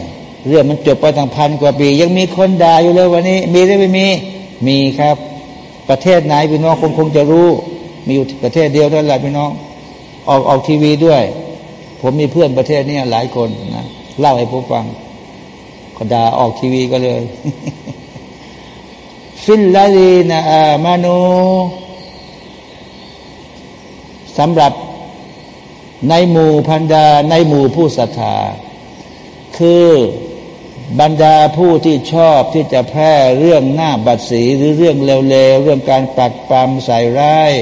เรื่องมันจบไปตั้งพันกว่าปี ยังมีคนด่าอยู่เลยวันนี้ มีหรือไม่มีมีครับ ประเทศไหนพี่น้องคงคงจะรู้ มีอยู่ประเทศเดียวเท่านั้นพี่น้อง ออกออกทีวีด้วย ผมมีเพื่อนประเทศนี้หลายคนนะเล่าให้ผมฟังก็ด่าออกทีวีก็เลย ฟิลลาดีนอามานูสำหรับ ในหมู่พันดาในหมู่ผู้ศรัทธา คือบรรดาผู้ที่ชอบที่จะแพร่เรื่องหน้าบัตรสีหรือเรื่องเลวๆเรื่องการปักปามใส่ร้าย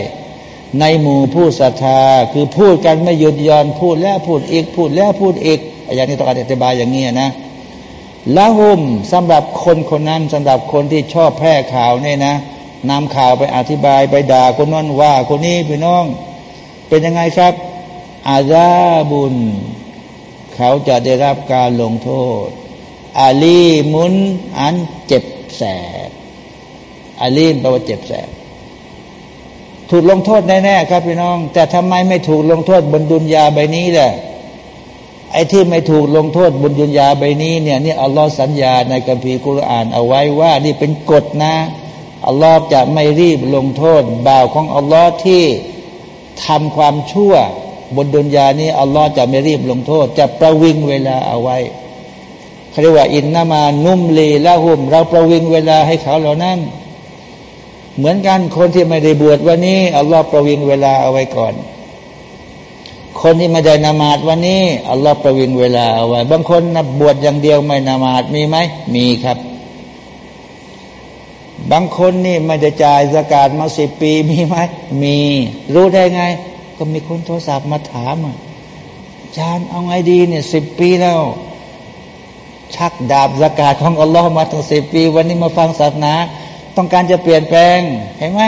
ในหมู่ผู้ศรัทธา คือพูดกันไม่หยุดย่อนพูดแล้วพูดอีก พูดแล้วพูดอีกอย่างนี้ต้องอธิบายอย่างนี้นะละหุมสำหรับคนคนนั้นสำหรับคนที่ชอบแพร่ข่าวเนี่ยนะนำข่าวไปอธิบายไปด่าคนนั้นว่า คนนี้พี่น้อง เป็นยังไงครับ อาซาบุญเขาจะได้รับการลงโทษ อาลีมุนอันเจ็บแสบอาลีมแปลว่าเจ็บแสบถูกลงโทษแน่ๆครับพี่น้อง แต่ทำไมไม่ถูกลงโทษบนดุนยาใบนี้แหละไอ้ที่ไม่ถูกลงโทษบนดุนยาใบนี้เนี่ยนี่อัลลอฮ์สัญญาในกัมภีร์กุรอานเอาไว้ว่า นี่เป็นกฎนะอัลลอฮ์จะไม่รีบลงโทษบ่าวของอัลลอฮ์ที่ทำความชั่ว บนดุนยานี้อัลลอฮ์จะไม่รีบลงโทษ จะประวิงเวลาเอาไว้เขาเรียกว่าอินนามานุ่มลีละหุม เราประวิงเวลาให้เขาเหล่านั้น เหมือนกันคนที่ไม่ได้บวชวันนี้อัลลอฮ์ประวิงเวลาเอาไว้ก่อน คนที่ไม่ได้นามาดวันนี้อัลลอฮ์ประวิงเวลาเอาไว้ บางคนนะบวชอย่างเดียวไม่นามาดมีไหมมีครับ บางคนนี่ไม่ได้จ่ายสกาดมาสิบปีมีไหมมี รู้ได้ไง ก็มีคนโทรศัพท์มาถามอาจารย์เอาไงดีเนี่ยสิบปีแล้ว ชักดาบสกาดของอัลลอฮ์มาตั้งสิบปี วันนี้มาฟังศาสนา ต้องการจะเปลี่ยนแปลง เห็นไหม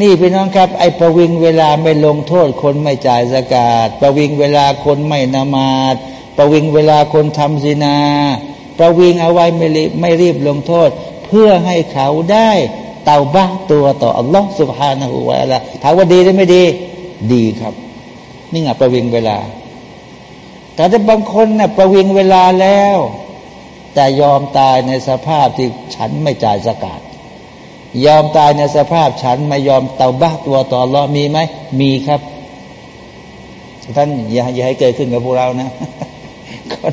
นี่พี่น้องครับ ไอ้ประวิงเวลาไม่ลงโทษ คนไม่จ่ายสกาดประวิงเวลาคนไม่นามาดประวิงเวลาคนทำซินาประวิงเอาไว้ไม่รีบไม่รีบลงโทษ เพื่อให้เขาได้เตาบ้าตัวต่ออัลลอฮ์สุบฮานะฮูวาละถามว่าดีหรือไม่ดี ดีครับ นี่ไงประวิงเวลา แต่ถ้าบางคนเนะ่ยประวิงเวลาแล้ว แต่ยอมตายในสภาพที่ฉันไม่จ่ายสกาดยอมตายในสภาพฉันไม่ยอมเตาบ้าตัวต่อรอมีไหมมีครับท่านอย่าอย่าให้เกิดขึ้นกับพวกเรานะคน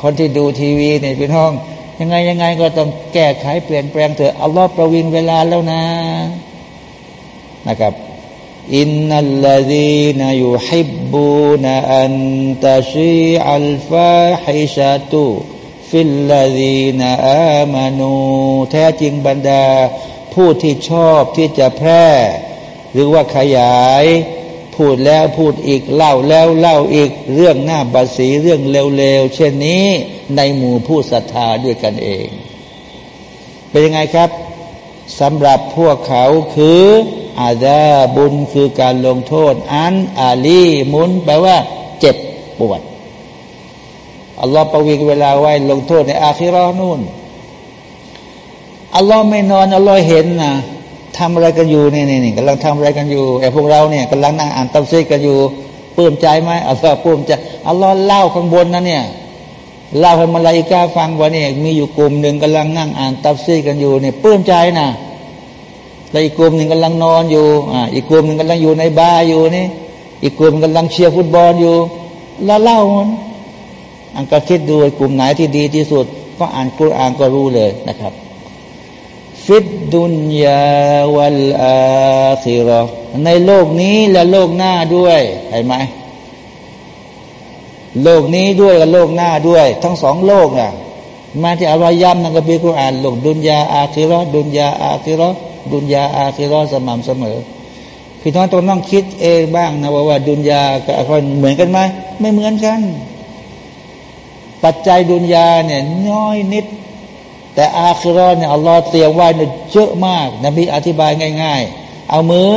คนที่ดูทีวีเนี่ยพี่น้อง ยังไงยังไงก็ต้องแก้ไขเปลี่ยนแปลงเถอะอัลลอฮ์ประวิงเวลาแล้วนะนะครับ อินนัลลดีนยุฮิบบูนอันตาชีอัลฟาฮิชาตุฟิลลดีนอามานูแท้จริงบรรดา ผู้ที่ชอบที่จะแพร่ หรือว่าขยาย พูดแล้วพูดอีกเล่าแล้วเล่าอีกเรื่องหน้าบาสีเรื่องเร็วๆเช่นนี้ในหมู่ผู้ศรัทธาด้วยกันเอง เป็นยังไงครับสำหรับพวกเขาคือ อาดาบุญคือการลงโทษ อันอาลีมุนแปลว่า เจ็บปวดอัลลอฮฺประวิงเวลาไว้ลงโทษในอาคิรอนู่นอัลลอฮ์ไม่นอนอัลลอฮ์เห็นนะทำอะไรกันอยู่นี่นี่กำลังทำอะไรกันอยู่ไอ้พวกเราเนี่ยกำลังนั่งอ่านตัฟซีรกันอยู่ปลื้มใจไหมอัลลอฮ์ปลื้มใจอัลลอฮ์เล่าข้างบนนะเนี่ยเล่าให้มาลายกาฟังว่าเนี่ยมีอยู่กลุ่มหนึ่งกำลังนั่งอ่านตัฟซีรกันอยู่เนี่ยปลื้มใจนะ แล้วอีกกลุ่มหนึ่งกำลังนอนอยู่อ่าอีกกลุ่มหนึ่งกำลังอยู่ในบาร์อยู่นี่ อีกกลุ่มกำลังเชียร์ฟุตบอลอยู่ แล้วเล่ามันอันก็คิดดูกลุ่มไหนที่ดีที่สุด ก็อ่านกุรอานก็รู้เลยนะครับ ฟิดดุนยาวัลอาคิรอในโลกนี้และโลกหน้าด้วยเห็นไหมโลกนี้ด้วยกับโลกหน้าด้วย ทั้งสองโลกน่ะมาที่อารย้ำนักบีกุอ่านโลกดุนยาอาคิรอดุนยาอาคิรอ ดุนยาอาคิรอสม่ำเสมอพี่น้องต้องต้องคิดเองบ้างนะว่าว่าดุนยากับอาคิรเหมือนกันไหมไม่เหมือนกัน ปัจจัยดุนยาเนี่ยน้อยนิด แต่อาคิรอเนี่ยอัลลอฮ์เตรียมไว้เนี่ยเยอะมาก นบีอธิบายง่าย ๆ เอามือ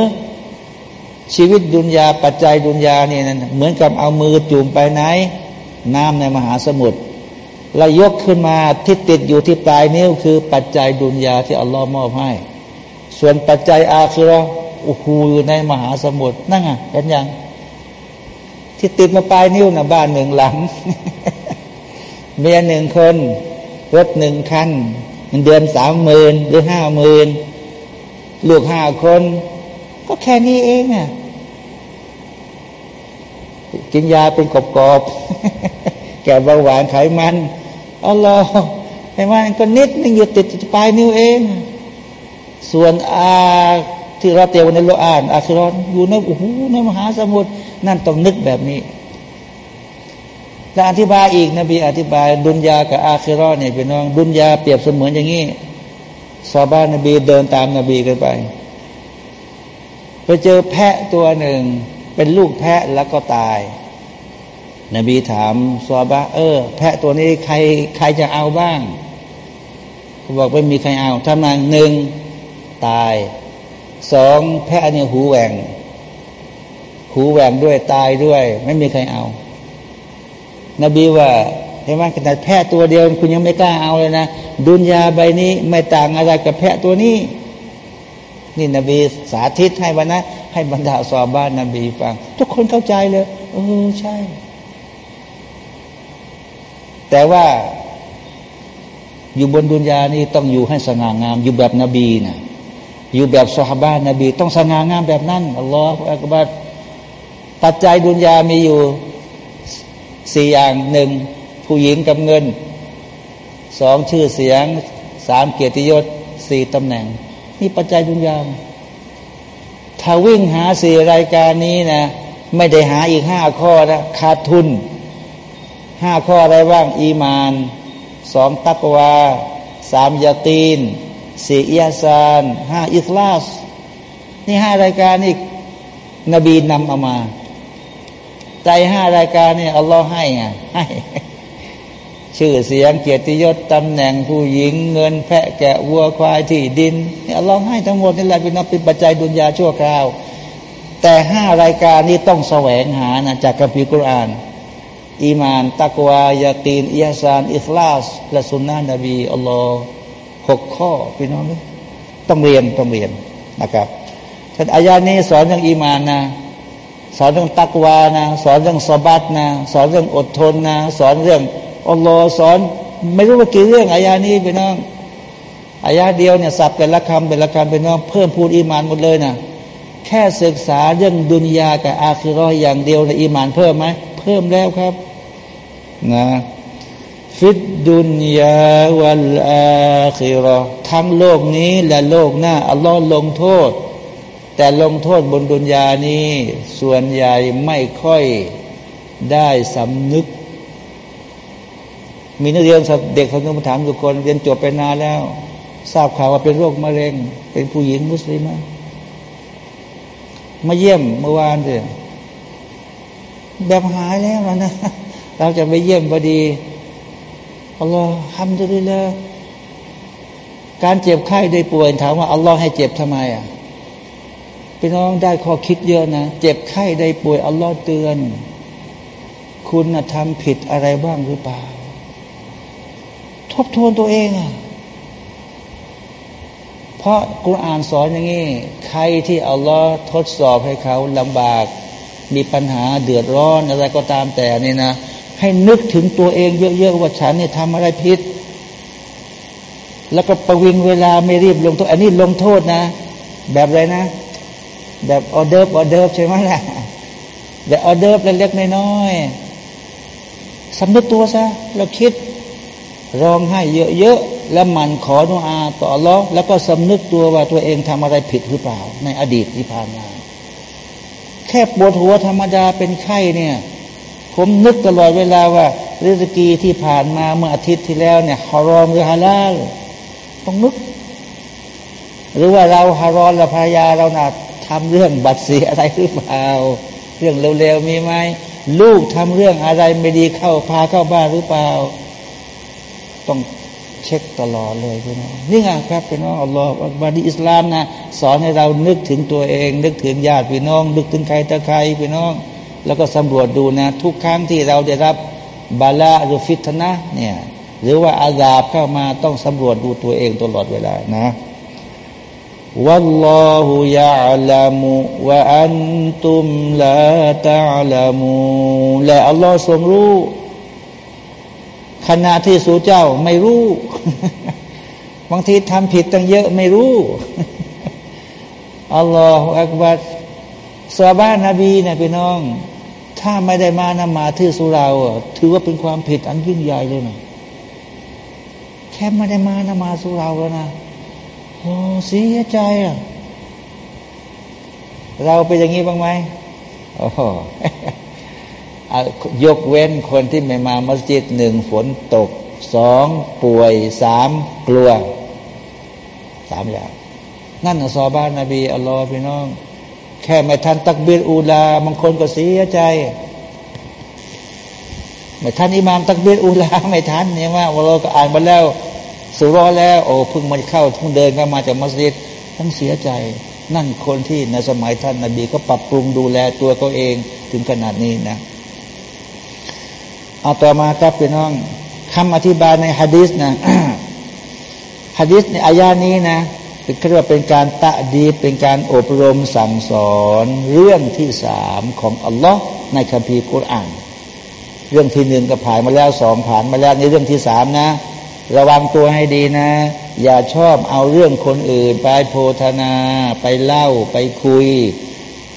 ชีวิตดุนยาปัจจัยดุนยาเนี่ยเหมือนกับเอามือจุ่มไปไหน น้ำในมหาสมุทรแล้วยกขึ้นมาที่ติดอยู่ที่ปลายนิ้วคือปัจจัยดุนยาที่อัลลอฮ์มอบให้ ส่วนปัจจัยอาคิรอโอ้โหอยู่ในมหาสมุทรนั่งอะเห็นยังที่ติดมาปลายนิ้วนะบ้านหนึ่งหลัง เมียหนึ่งคน รถหนึ่งคันเดือนสามหมื่นหรือห้าหมื่นลูกห้าคน ก็แค่นี้เองอะกินยาเป็นกรอบๆแก่เบาหวานไขมันอัลลอฮ์ไขมันก็นิดนึงอยู่ติดปลายนิ้วเอง ส่วนอาที่เราเตียวในโลอ่านอาคิรอนอยู่ในโอ้โหในมหาสมุทรนั่นต้องนึกแบบนี้ และอธิบายอีกนบีอธิบายดุนยากับอาคิรอนเนี่ยพี่น้อง ดุนยาเปรียบเสมือนอย่างนี้ซาบ้านนบีเดินตามนบีกันไปไปเจอแพะตัวหนึ่ง เป็นลูกแพะแล้วก็ตาย นบีถามซาบะเออ แพะตัวนี้ใครใครจะเอาบ้างบอกไม่มีใครเอาทำไมหนึ่ง ตายสองแพะเนี่ยหูแหวงหูแหวงด้วยตายด้วย ไม่มีใครเอา นบีว่าเห็นไหมขนาดแพะตัวเดียว คุณยังไม่กล้าเอาเลยนะดุนยาใบนี้ไม่ต่างอะไรกับแพะตัวนี้ นี่นบีสาธิตให้วันนะให้บรรดาสอบบ้านนบีฟัง ทุกคนเข้าใจเลยเออใช่ แต่ว่าอยู่บนดุนยานี่ต้องอยู่ให้สง่างาม อยู่แบบนบีนะ อยู่แบบสหบ้านนบี ต้องสง่างามแบบนั้นอัลลอฮฺอักบัดปัจจัยดุนยามีอยู่สี่อย่างหนึ่งผู้หญิงกับเงินสองชื่อเสียงสามเกียรติยศสี่ตำแหน่ง นี่ปัจจัยดุนยาถ้าวิ่งหาสี่รายการนี้นะ ไม่ได้หาอีกห้าข้อนะขาดทุนห้าข้ออะไรบ้าง อีมานสองตักวาสามยาตีน สี่อิยาซานห้าอิสลาส นี่ห้ารายการนี่นบีนำเอามา ใจห้ารายการนี่อัลลอฮ์ให้ไงให้ ชื่อเสียงเกียรติยศตำแหน่งผู้หญิงเงินแพะแกะวัวควายที่ดินนี่อัลลอฮ์ให้ทั้งหมดนี่แหละเป็นนับเป็นปัจจัยดุนยาชั่วคราว แต่ห้ารายการนี้ต้องแสวงหานะจากกัมภีร์กุรอานอีมาน ตักวายาตีนอิยาซาน อิคลาส และสุนนะนบีอัลลอฮ์ หกข้อพี่น้องต้องเรียนต้องเรียนนะครับท่านอายานี้สอนเรื่องอีมานนะสอนเรื่องตักวานะสอนเรื่องสบัดนะสอนเรื่องอดทนนะสอนเรื่องอัลลอฮ์สอนไม่รู้ว่ากี่เรื่องอายานี้พี่น้องอายาเดียวเนี่ยสับเป็นละคำเป็นละคำเป็นน้องเพิ่มพูดอีมานหมดเลยนะแค่ศึกษาเรื่องดุนยากับอาคิรออย่างเดียวในอีมานเพิ่มไหมเพิ่มแล้วครับ นะ ฟิดดุนยาวัลอาคิรอทั้งโลกนี้และโลกหน้าอัลลอฮ์ลงโทษ แต่ลงโทษบนดุนยานี้ ส่วนใหญ่ไม่ค่อยได้สำนึก มีนักเรียนเด็กคนนึงมาถามทุกคนเรียนจบไปนานแล้ว ทราบข่าวว่าเป็นโรคมะเร็ง เป็นผู้หญิงมุสลิมมาเยี่ยมเมื่อวานเลยแบบหายแล้วนะเราจะไปเยี่ยมพอดี อัลลอฮ์ทำดุลิละการเจ็บไข้ได้ป่วยถามว่าอัลลอฮ์ให้เจ็บทำไมอะพี่น้องได้ข้อคิดเยอะนะ เจ็บไข้ได้ป่วยอัลลอฮ์เตือน คุณทำผิดอะไรบ้างหรือเปล่า ทบทวนตัวเองอะเพราะกุรอานสอนอย่างนี้ ใครที่อัลลอฮ์ทดสอบให้เขาลำบาก มีปัญหาเดือดร้อนอะไรก็ตามแต่นี่นะ ให้นึกถึงตัวเองเยอะๆว่าฉันเนี่ยทำอะไรผิด แล้วก็ประวิงเวลาไม่รีบลงโทษ อันนี้ลงโทษนะ แบบอะไรนะ แบบออเดิร์ฟออเดิร์ฟใช่ไหมล่ะแบบออเดิร์ฟเล็กๆน้อยๆสำนึกตัวซะเราคิดร้องไห้เยอะๆแล้วมันขอดุอาต่ออัลลอฮ์แล้วก็สำนึกตัวว่าตัวเองทำอะไรผิดหรือเปล่า ในอดีตที่ผ่านมาแค่ปวดหัวธรรมดาเป็นไข้เนี่ย ผมนึกตลอดเวลาว่าฤสกีที่ผ่านมาเมื่ออาทิตย์ที่แล้วเนี่ยฮารอมหรือฮาลาลต้องนึก หรือว่าเราฮารอนเราภรรยาเราน่ะทำเรื่องบัตรเสียอะไรหรือเปล่า เรื่องเร็วๆมีไหมลูกทำเรื่องอะไรไม่ดีเข้าพาเข้าบ้านหรือเปล่า ต้องเช็คตลอดเลยพี่น้องนี่ไงครับพี่น้องอัลลอฮฺบาดีอิสลามนะสอนให้เรานึกถึงตัวเอง นึกถึงญาติพี่น้อง นึกถึงใครตะใครพี่น้อง แล้วก็สำรวจดูนะทุกครั้งที่เราได้รับบาลาหรือฟิตนะเนี่ยหรือว่าอาซาบเข้ามาต้องสำรวจดูตัวเองตลอดเวลานะวัลลอฮุยะลามุวะอันตุมลาตะลามูและอัลลอฮ์ทรงรู้ขณะที่สู่เจ้าไม่รู้ บางทีทำผิดตั้งเยอะไม่รู้อัลลอฮฺอักบัรสาบ้านนบีเนี่ยพี่น้อง ถ้าไม่ได้มานมาที่สุราถือว่าเป็นความผิดอันยิ่งใหญ่เลยนะแค่ไม่ได้มานมาสุราแล้วนะโอ้เสียใจอะเราเป็นอย่างนี้บ้างไหมโอ้ยกเว้นคนที่ไม่มามัสยิดหนึ่งฝนตกสองป่วยสามกลัวสามอย่าง นั่นซอบ้านนบีอัลลอฮ์พี่น้อง แค่ไม่ทันตักบีรอูลาบางคนก็เสียใจไม่ทันอิมามตักบีรอูลาไม่ทันเนี่ยว่าเราก็อ่านมาแล้วสุรอแล้ว โอ้เพิ่งมาเข้าทุ่งเดินก็มาจากมัสยิดทั้งเสียใจ นั่นคนที่ในสมัยท่านนาบีก็ปรับปรุงดูแลตัวเขาเองถึงขนาดนี้นะเอาต่อมาครับพี่น้องคำอธิบายในฮะดิษนะฮะดิษในอายานี้นะ เป็นเรียกว่าเป็นการตะดีเป็นการอบรมสั่งสอนเรื่องที่สามของอัลลอฮ์ในคัมภีร์กุรอานเรื่องที่หนึ่งก็ผ่านมาแล้วสองผ่านมาแล้วในเรื่องที่สามนะ ระวังตัวให้ดีนะ อย่าชอบเอาเรื่องคนอื่น ไปโพธนา ไปเล่าไปคุย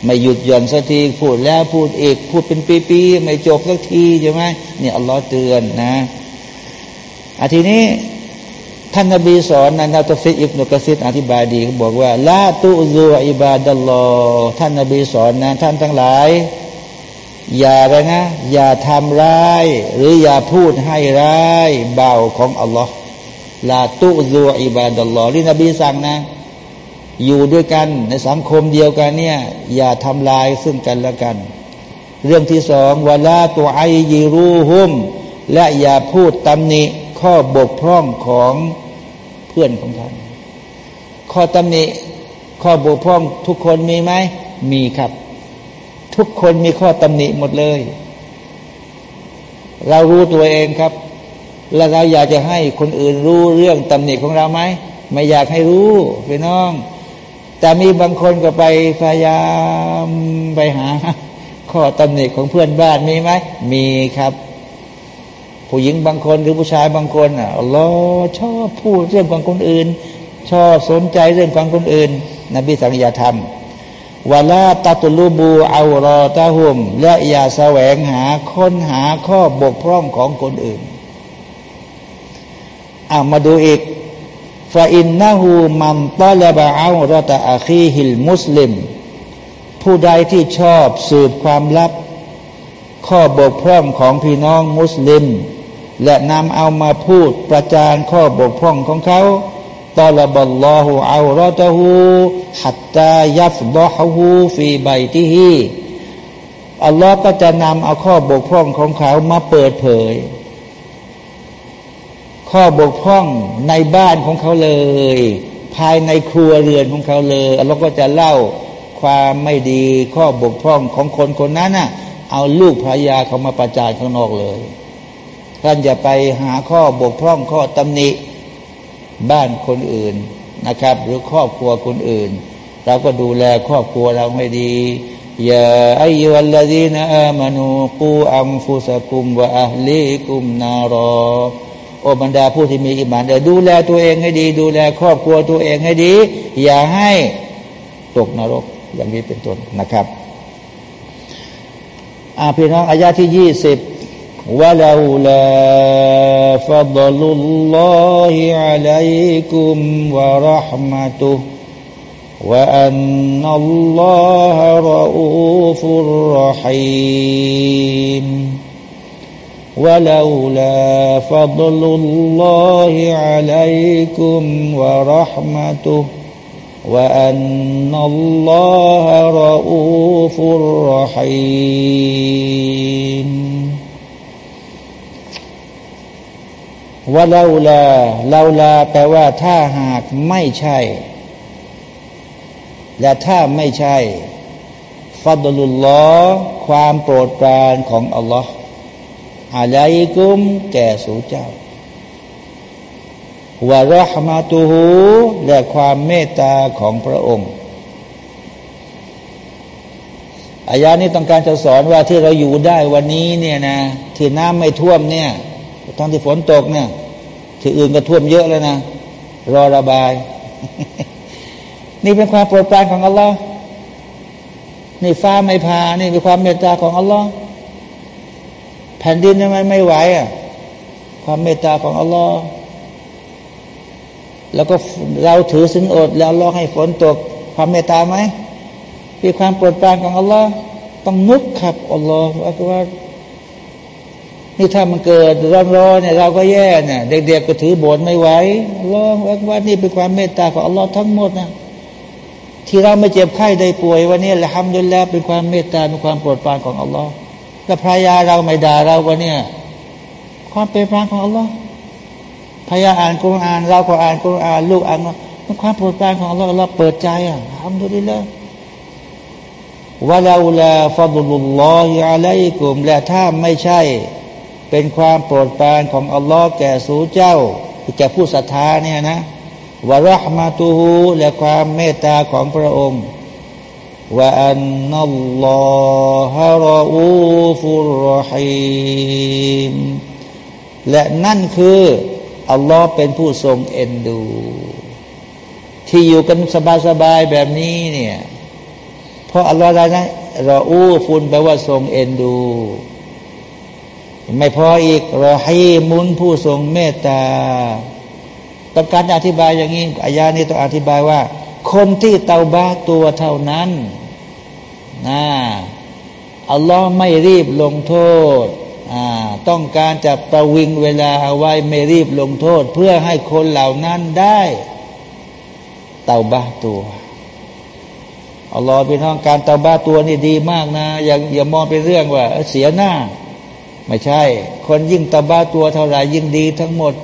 ไม่หยุดหย่อนสักทีพูดแล้วพูดอีกพูดเป็นปีๆไม่จบสักทีใช่ไหมเนี่ยอัลลอฮ์เตือนนะอาทีนี้ ท่านนบีสอนในนาตฟิอิบนุกซิดอธิบายดีเขาบอกว่าละตุซูอิบาดัลลอท่านนบีสอนนะท่านทั้งหลาย อย่าไรนะ อย่าทำร้าย หรืออย่าพูดให้ร้ายเบาของอัลลอฮ์ลาตุซูอิบาดัลลอที่นบีสั่งนะ อยู่ด้วยกันในสังคมเดียวกันเนี่ย อย่าทำลายซึ่งกันและกัน เรื่องที่สองวลาตัวไอยีรูฮุม และอย่าพูดตำหนิ ข้อบกพร่องของเพื่อนของท่าน ข้อตำหนิข้อบกพร่องทุกคนมีไหม มีครับ ทุกคนมีข้อตำหนิหมดเลย เรารู้ตัวเองครับ แล้วเราอยากจะให้คนอื่นรู้เรื่องตำหนิของเราไหม ไม่อยากให้รู้พี่น้อง แต่มีบางคนก็ไปพยายามไปหา ข้อตำหนิของเพื่อนบ้านมีไหม มีครับ ผู้หญิงบางคนหรือผู้ชายบางคนอะรอชอบพูดเรื่องของคนอื่น ชอบสนใจเรื่องของคนอื่น นบีสังยาธรรมวลาตาตุลูบูเอารอตาหุม และอย่าแสวงหาค้นหาข้อบกพร่องของคนอื่นอามาดูอีกฟาอินนาหูมัมตอลบะเอารอตาอาคีฮิลมุสลิม ผู้ใดที่ชอบสืบความลับ ข้อบกพร่องของพี่น้องมุสลิม และนำเอามาพูดประจานข้อบกพร่องของเขาตอลบัลลอฮุเอารอตหูหัตตายัฟดอฮูฟีใบที่ฮีอัลลอฮ์ก็จะนำเอาข้อบกพร่องของเขามาเปิดเผย ข้อบกพร่องในบ้านของเขาเลย ภายในครัวเรือนของเขาเลยอัลลอฮ์ก็จะเล่าความไม่ดีข้อบกพร่องของคนคนนั้นน่ะเอาลูกภรรยาเขามาประจานข้างนอกเลย ท่านอย่าไปหาข้อบกพร่องข้อตำหนิ บ้านคนอื่นนะครับ หรือครอบครัวคนอื่น เราก็ดูแลครอบครัวเราให้ดีอย่าอายุลลดีนะอามานูกูอัมฟุสกุมวะอัลลีกุมนารอโอบรรดาผู้ที่มีอิมานเดี๋ยวดูแลตัวเองให้ดี ดูแลครอบครัวตัวเองให้ดี อย่าให้ตกนรกอย่างนี้เป็นต้นนะครับอาพี่น้องอายาที่ยี่สิบ ولولا فضل الله عليكم ورحمته وأن الله رؤوف رحيم. ولولا فضل الله عليكم ورحمته وأن الله رؤوف رحيم. ว่าเลาลาเลาลาแปลว่าถ้าหากไม่ใช่ และถ้าไม่ใช่ฟัดลุลลอความโปรดปรานของอัลลอฮ์อาลัยกุมแก่สู่เจ้าวะรหมาตูหูและความเมตตาของพระองค์อายานี้ต้องการจะสอนว่าที่เราอยู่ได้วันนี้เนี่ยนะที่น้ำไม่ท่วมเนี่ยตอนที่ฝนตกเนี่ย ที่อื่นก็ท่วมเยอะแล้วนะ รอระบาย นี่เป็นความโปรดปรานของอัลลอฮ์นี่ฟ้าไม่พา นี่เป็นความเมตตาของอัลลอฮ์แผ่นดินทำไมไม่ไหวอะ ความเมตตาของอัลลอฮ์แล้วก็เราถือสินอด แล้วรอให้ฝนตก ความเมตตาไหมเป็นความโปรดปรานของอัลลอฮ์ต้องนึกขับอัลลอฮ์ว่า นี่ถ้ามันเกิดร้อนๆเนี่ยเราก็แย่เนี่ยเด็กๆก็ถือโบสไม่ไหวลองว่านี่เป็นความเมตตาของอัลลอฮ์ทั้งหมดนะที่เราไม่เจ็บไข้ได้ป่วย วันนี้แหละทำด้วยแล้วเป็นความเมตตาเป็นความโปรดปรานของอัลลอฮ์แล้วภรรยาเราไม่ด่าเราวันนี้ความเป็นพระของอัลลอฮ์พยาอ่านกุรอานเราก็อ่านกุรอานลูกอ่านมันความโปรดปรานของเราเราเปิดใจอะทำดูดีแล้ววะลาอุลาฟาดุลลอฮิอะลัยกุมและถ้าไม่ใช่ เป็นความโปรดปรานของอัลลอฮ์แก่สู่เจ้าแก่ผู้ศรัทธาเนี่ยนะวะรหมาตูฮูและความเมตตาของพระองค์ว่าอันนัลลอฮะรออูฟุรรหีมและนั่นคืออัลลอฮ์เป็นผู้ทรงเอ็นดู ที่อยู่กันสบายๆแบบนี้เนี่ยเพราะอัลลอฮ์ได้นะรออูฟุนแปลว่าทรงเอ็นดู ไม่พออีกรอให้มุนผู้ทรงเมตตาต้องการอธิบายอย่างนี้อายานี้ต้องอธิบายว่า คนที่เตาบ้าตัวเท่านั้นนะอัลลอฮ์ไม่รีบลงโทษต้องการจะประวิงเวลาเอาไว้ไม่รีบลงโทษ เพื่อให้คนเหล่านั้นได้เตาบ้าตัวอัลลอฮ์พี่น้องการเตาบ้าตัวนี่ดีมากนะ อย่าอย่ามองเป็นเรื่องว่า เสียหน้า ไม่ใช่ คนยิ่งเตาบ้าตัวเท่าไหร่ยิ่งดีทั้งหมด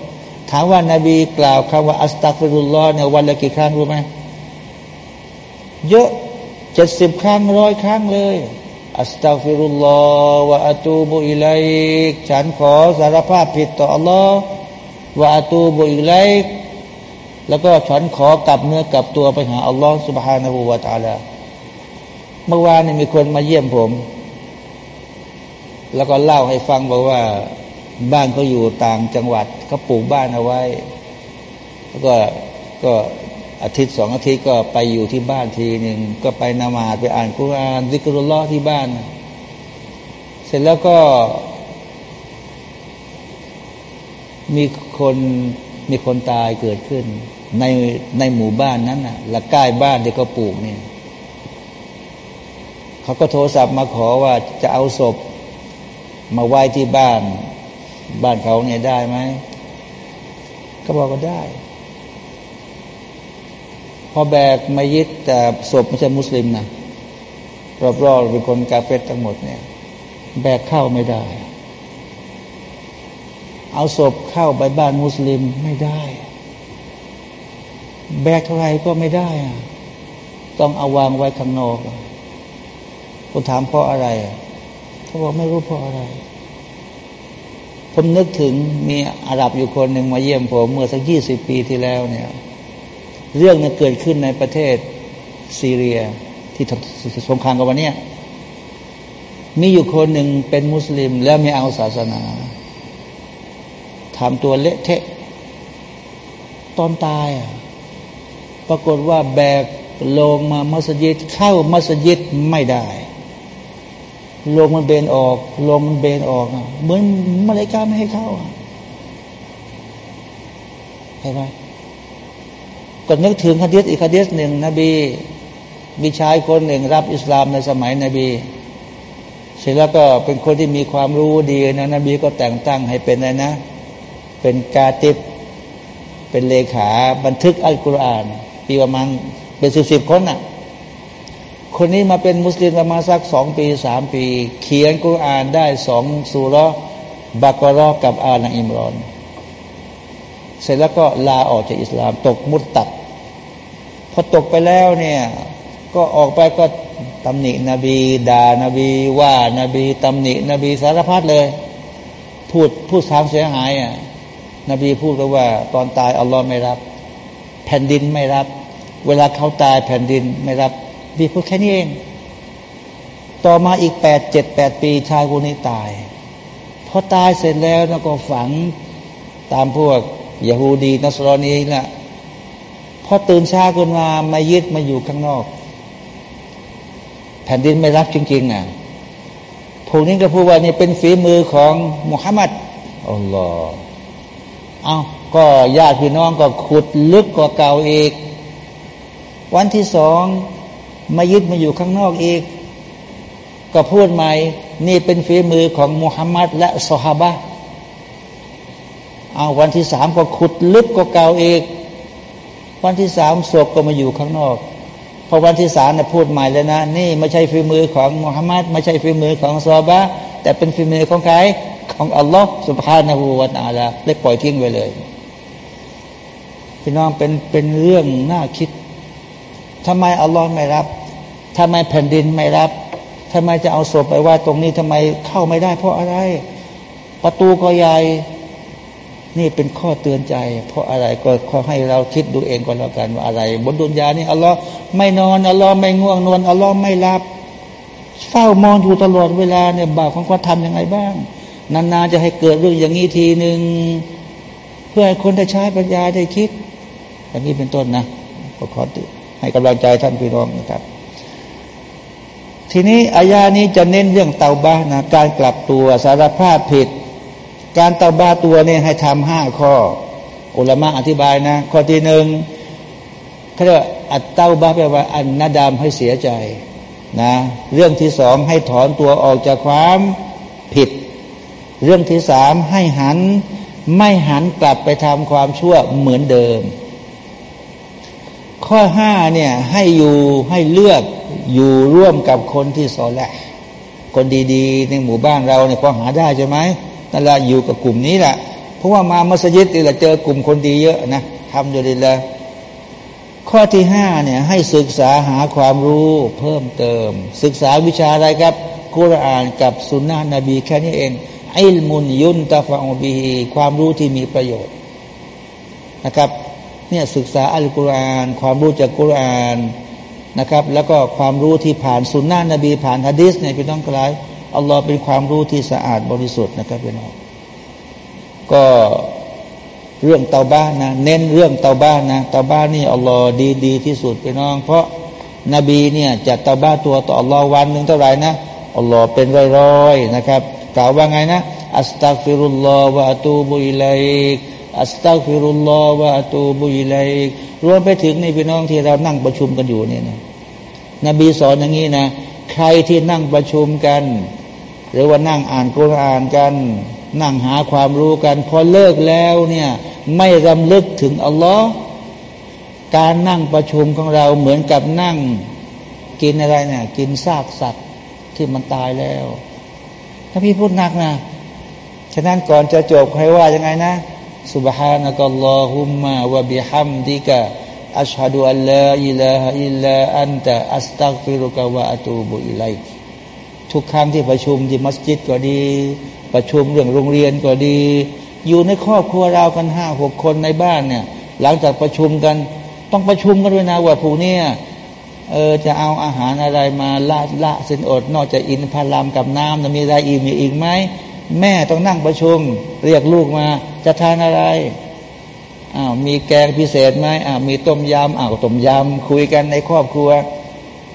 ถามว่านาบีกล่าวคำว่าอัสตัฟิรุลลอฮ์เนี่ยวันละกี่ครั้งรู้ไหมเยอะเจ็ดสิบครั้งร้อยครั้งเลย อัสตัฟิรุลลอฮ์วะอัตูบุอิลัยฉันขอสารภาพผิดต่ออัลลอฮ์วะอัตูบุอิลัยแล้วก็ฉันขอกลับเนื้อกลับตัวไปหาอัลลอฮ์ سبحانه และ تعالى เมื่อวานนี่มีคนมาเยี่ยมผม แล้วก็เล่าให้ฟังบอกว่าบ้านเขาอยู่ต่างจังหวัดเขาปลูกบ้านเอาไว้ แล้วก็ก็อาทิตย์สองอาทิตย์ก็ไปอยู่ที่บ้านทีหนึ่งก็ไปนามาไปอ่านกุรอานดิกรุลลอที่บ้าน เสร็จแล้วก็ มีคนมีคนตายเกิดขึ้น ในในหมู่บ้านนั้นน่ะและใกล้บ้านที่เขาปลูกเนี่ยเขาก็โทรศัพท์มาขอว่าจะเอาศพ มาไว้ที่บ้าน บ้านเขาเนี่ยได้ไหมก็บอกก็ได้ พอแบกมายึดแต่ศพไม่ใช่มุสลิมนะรอบๆเป็นคนกาเฟตทั้งหมดเนี่ย แบกเข้าไม่ได้ เอาศพเข้าไปบ้านมุสลิมไม่ได้ แบกเท่าไรก็ไม่ได้อะต้องเอาวางไว้ข้างนอกผมถามเพราะอะไร เขาบอกไม่รู้เพราะอะไร ผมนึกถึงมีอาหรับอยู่คนหนึ่งมาเยี่ยมผมเมื่อสักยี่สิบปีที่แล้วเนี่ย เรื่องนี้เกิดขึ้นในประเทศซีเรียที่สงครามกับวันนี้มีอยู่คนหนึ่งเป็นมุสลิม แล้วไม่เอาศาสนาทำตัวเละเทะ ตอนตายปรากฏว่าแบกลงมามัสยิดเข้ามัสยิดไม่ได้ ลมมันเบนออกลมมันเบนออกเหมือนมาเลกาไม่ให้เข้าเห็นไหมก็นึกถึงคดีสอีกคดีสหนึ่งนบี มีชายคนหนึ่งรับอิสลามในสมัยนบี เสร็จแล้วก็เป็นคนที่มีความรู้ดีนะนบีก็แต่งตั้งให้เป็นอะไรนะ เป็นกาติบเป็นเลขาบันทึกอัลกุรอานปีประมาณเป็นสิบสิบคนน่ะ คนนี้มาเป็นมุสลิมประมาณสักสองปีสามปี เขียนกุรอานได้สองสุรบักรอกับอาลอิมรอน เสร็จแล้วก็ลาออกจากอิสลาม ตกมุตตัดพอตกไปแล้วเนี่ย ก็ออกไปก็ตำหนินบีด่านบีว่านาบีตำหนินบีสารพัดเลย พูดพูดทางเสียหายอะนบีพูดก็ว่า ตอนตายอัลลอฮ์ไม่รับ แผ่นดินไม่รับ เวลาเขาตายแผ่นดินไม่รับ ดีพูดแค่นี้เอง ต่อมาอีกแปดเจ็ดแปดปีชายคนนี้ตาย พอตายเสร็จแล้วก็ฝังตามพวกยาฮูดีนัสรอนีแหละพอตื่นเช้าขึ้นมามายึดมาอยู่ข้างนอก แผ่นดินไม่รับจริงๆอะพวกนี้ก็พูดว่านี่เป็นฝีมือของมุฮัมมัดอัลลอฮ์เอาก็ญาติพี่น้องก็ขุดลึกกว่าเก่าอีก วันที่สอง มายึดมาอยู่ข้างนอกอีก ก็พูดใหม่นี่เป็นฝีมือของมุฮัมมัดและสฮาบะเอาวันที่สามก็ขุดลึกก็เก่าอีก วันที่สามศพก็มาอยู่ข้างนอกพอวันที่สามเนี่ยพูดใหม่เลยนะ นี่ไม่ใช่ฝีมือของมุฮัมมัดไม่ใช่ฝีมือของซอบะแต่เป็นฝีมือของใครของอัลลอฮ์สุบฮานาหูวาตาละเลยปล่อยทิ้งไปเลย พี่น้องเป็นเป็นเรื่องน่าคิด ทำไมอัลลอฮ์ไม่รับทำไมแผ่นดินไม่รับทำไมจะเอาศพไปว่าตรงนี้ทำไมเข้าไม่ได้ เพราะอะไร ประตูก็ใหญ่นี่เป็นข้อเตือนใจ เพราะอะไรก็ขอให้เราคิดดูเองก่อนแล้วกันว่าอะไร บนดุนยานี่อัลลอฮ์ไม่นอนอัลลอฮ์ไม่ง่วงนอนอัลลอฮ์ไม่หลับเฝ้ามองอยู่ตลอดเวลาเนี่ยบาปของเขาทำยังไงบ้าง นานๆจะให้เกิดเรื่องอย่างนี้ทีหนึ่งเพื่อให้คนได้ใช้ปัญญาได้คิดอย่างนี้เป็นต้นนะก็ขอ ให้กำลังใจท่านพี่น้องนะครับ ทีนี้อายานี้จะเน้นเรื่องเตาบ้านะการกลับตัวสารภาพผิด การเตาบ้าตัวเนี่ยให้ทำห้าข้ออุลมะอธิบายนะ ข้อที่หนึ่งเขาเรียกอัตเต้าบ้าแปลว่า อันนาดามให้เสียใจนะเรื่องที่สองให้ถอนตัวออกจากความผิด เรื่องที่สามให้หันไม่หันกลับไปทำความชั่วเหมือนเดิม ข้อห้าเนี่ยให้อยู่ให้เลือกอยู่ร่วมกับคนที่สอนแหละ คนดีๆ ในหมู่บ้านเราเนี่ยพอหาได้ใช่ไหมนั่นแหละอยู่กับกลุ่มนี้แหละเพราะว่ามามัสยิดนี่แหละเจอกลุ่มคนดีเยอะนะทำอยู่ดีล้วข้อที่ห้าเนี่ยให้ศึกษาหาความรู้เพิ่มเติม ศึกษาวิชาอะไรครับกุรอานกับสุนนะนบีแค่นี้เองอิลมุนยุนตาฟาอบีความรู้ที่มีประโยชน์นะครับ เนี่ยศึกษาอัลกุรอาน ความรู้จากกุรอานนะครับ แล้วก็ความรู้ที่ผ่านสุนนะนบีผ่านฮะดิษเนี่ยพี่น้องกลายอัลลอฮ์เป็นความรู้ที่สะอาดบริสุทธิ์นะครับพี่น้องก็เรื่องเตาบ้านนะเน้นเรื่องเตาบ้านนะเตาบ้านนี่อัลลอฮ์ดีดีที่สุดพี่น้อง เพราะนบีเนี่ยจะเตาบ้านตัวต่ออัลลอฮ์วันหนึ่งเท่าไหร่นะอัลลอฮ์เป็นร้อยๆนะครับกล่าวว่าไงนะอัสตักฟิรุลลอฮ์วะตูบุอิลัย อัสตัฟิรุลลอฮ์วะอตูบุอิลัยรวมไปถึงในพี่น้องที่เรานั่งประชุมกันอยู่เนี่ยนะนบีสอนอย่างนี้นะ ใครที่นั่งประชุมกัน หรือว่านั่งอ่านกุรอานกัน นั่งหาความรู้กัน พอเลิกแล้วเนี่ยไม่รำลึกถึงอัลลอฮ์การนั่งประชุมของเราเหมือนกับนั่งกินอะไรเนี่ยกินซากสัตว์ที่มันตายแล้วถ้าพี่พูดหนักนะฉะนั้นก่อนจะจบให้ว่ายังไงนะ سبحانك اللهم وبحمدك أشهد أن لا إله إلا أنت أستغفرك وأتوب إليك ทุกครั้งที่ประชุมที่มัสยิดก็ดี ประชุมเรื่องโรงเรียนก็ดี อยู่ในครอบครัวเรากันห้าหกคนในบ้านเนี่ย หลังจากประชุมกัน ต้องประชุมกันด้วยนะว่าผู้นี้เออจะเอาอาหารอะไรมาละละเส้นอด นอกจากอินพารามกับน้ำมีอะไรอีกมีอีกไหม แม่ต้องนั่งประชุม เรียกลูกมา จะทานอะไรอ้าวมีแกงพิเศษไหมอ้าวมีต้มยำอ้าวต้มยำคุยกันในครอบครัว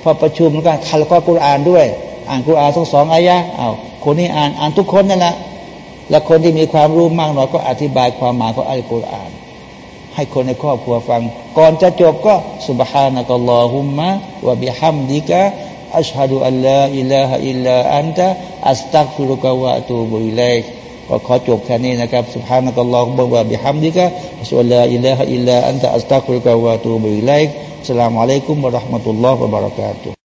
พอประชุมแล้วกันคัลก็กุรอานด้วย อ่านกุรอานทั้งสองอายะอ้าวคนนี้อ่านอ่านทุกคนนั่นแหละและคนที่มีความรู้มากหน่อยก็อธิบายความหมายของอัลกุรอาน ให้คนในครอบครัวฟัง ก่อนจะจบก็ سبحانك اللهم وبحمدك أشهد أن لا إله إلا أنت أستغفرك وأتوب إليك ก็ขอจบแค่นี้นะครับ سبحان ุลลอฮ์บอกว่าบิฮัมดิกะสุลลาอิลลาฮะอิลลาอันตะอัสตักฟุรุกะวะตูบุอิเลกสลามอะลัยกุมบะราะห์มะตุลลอฮ์บะบารักาตุ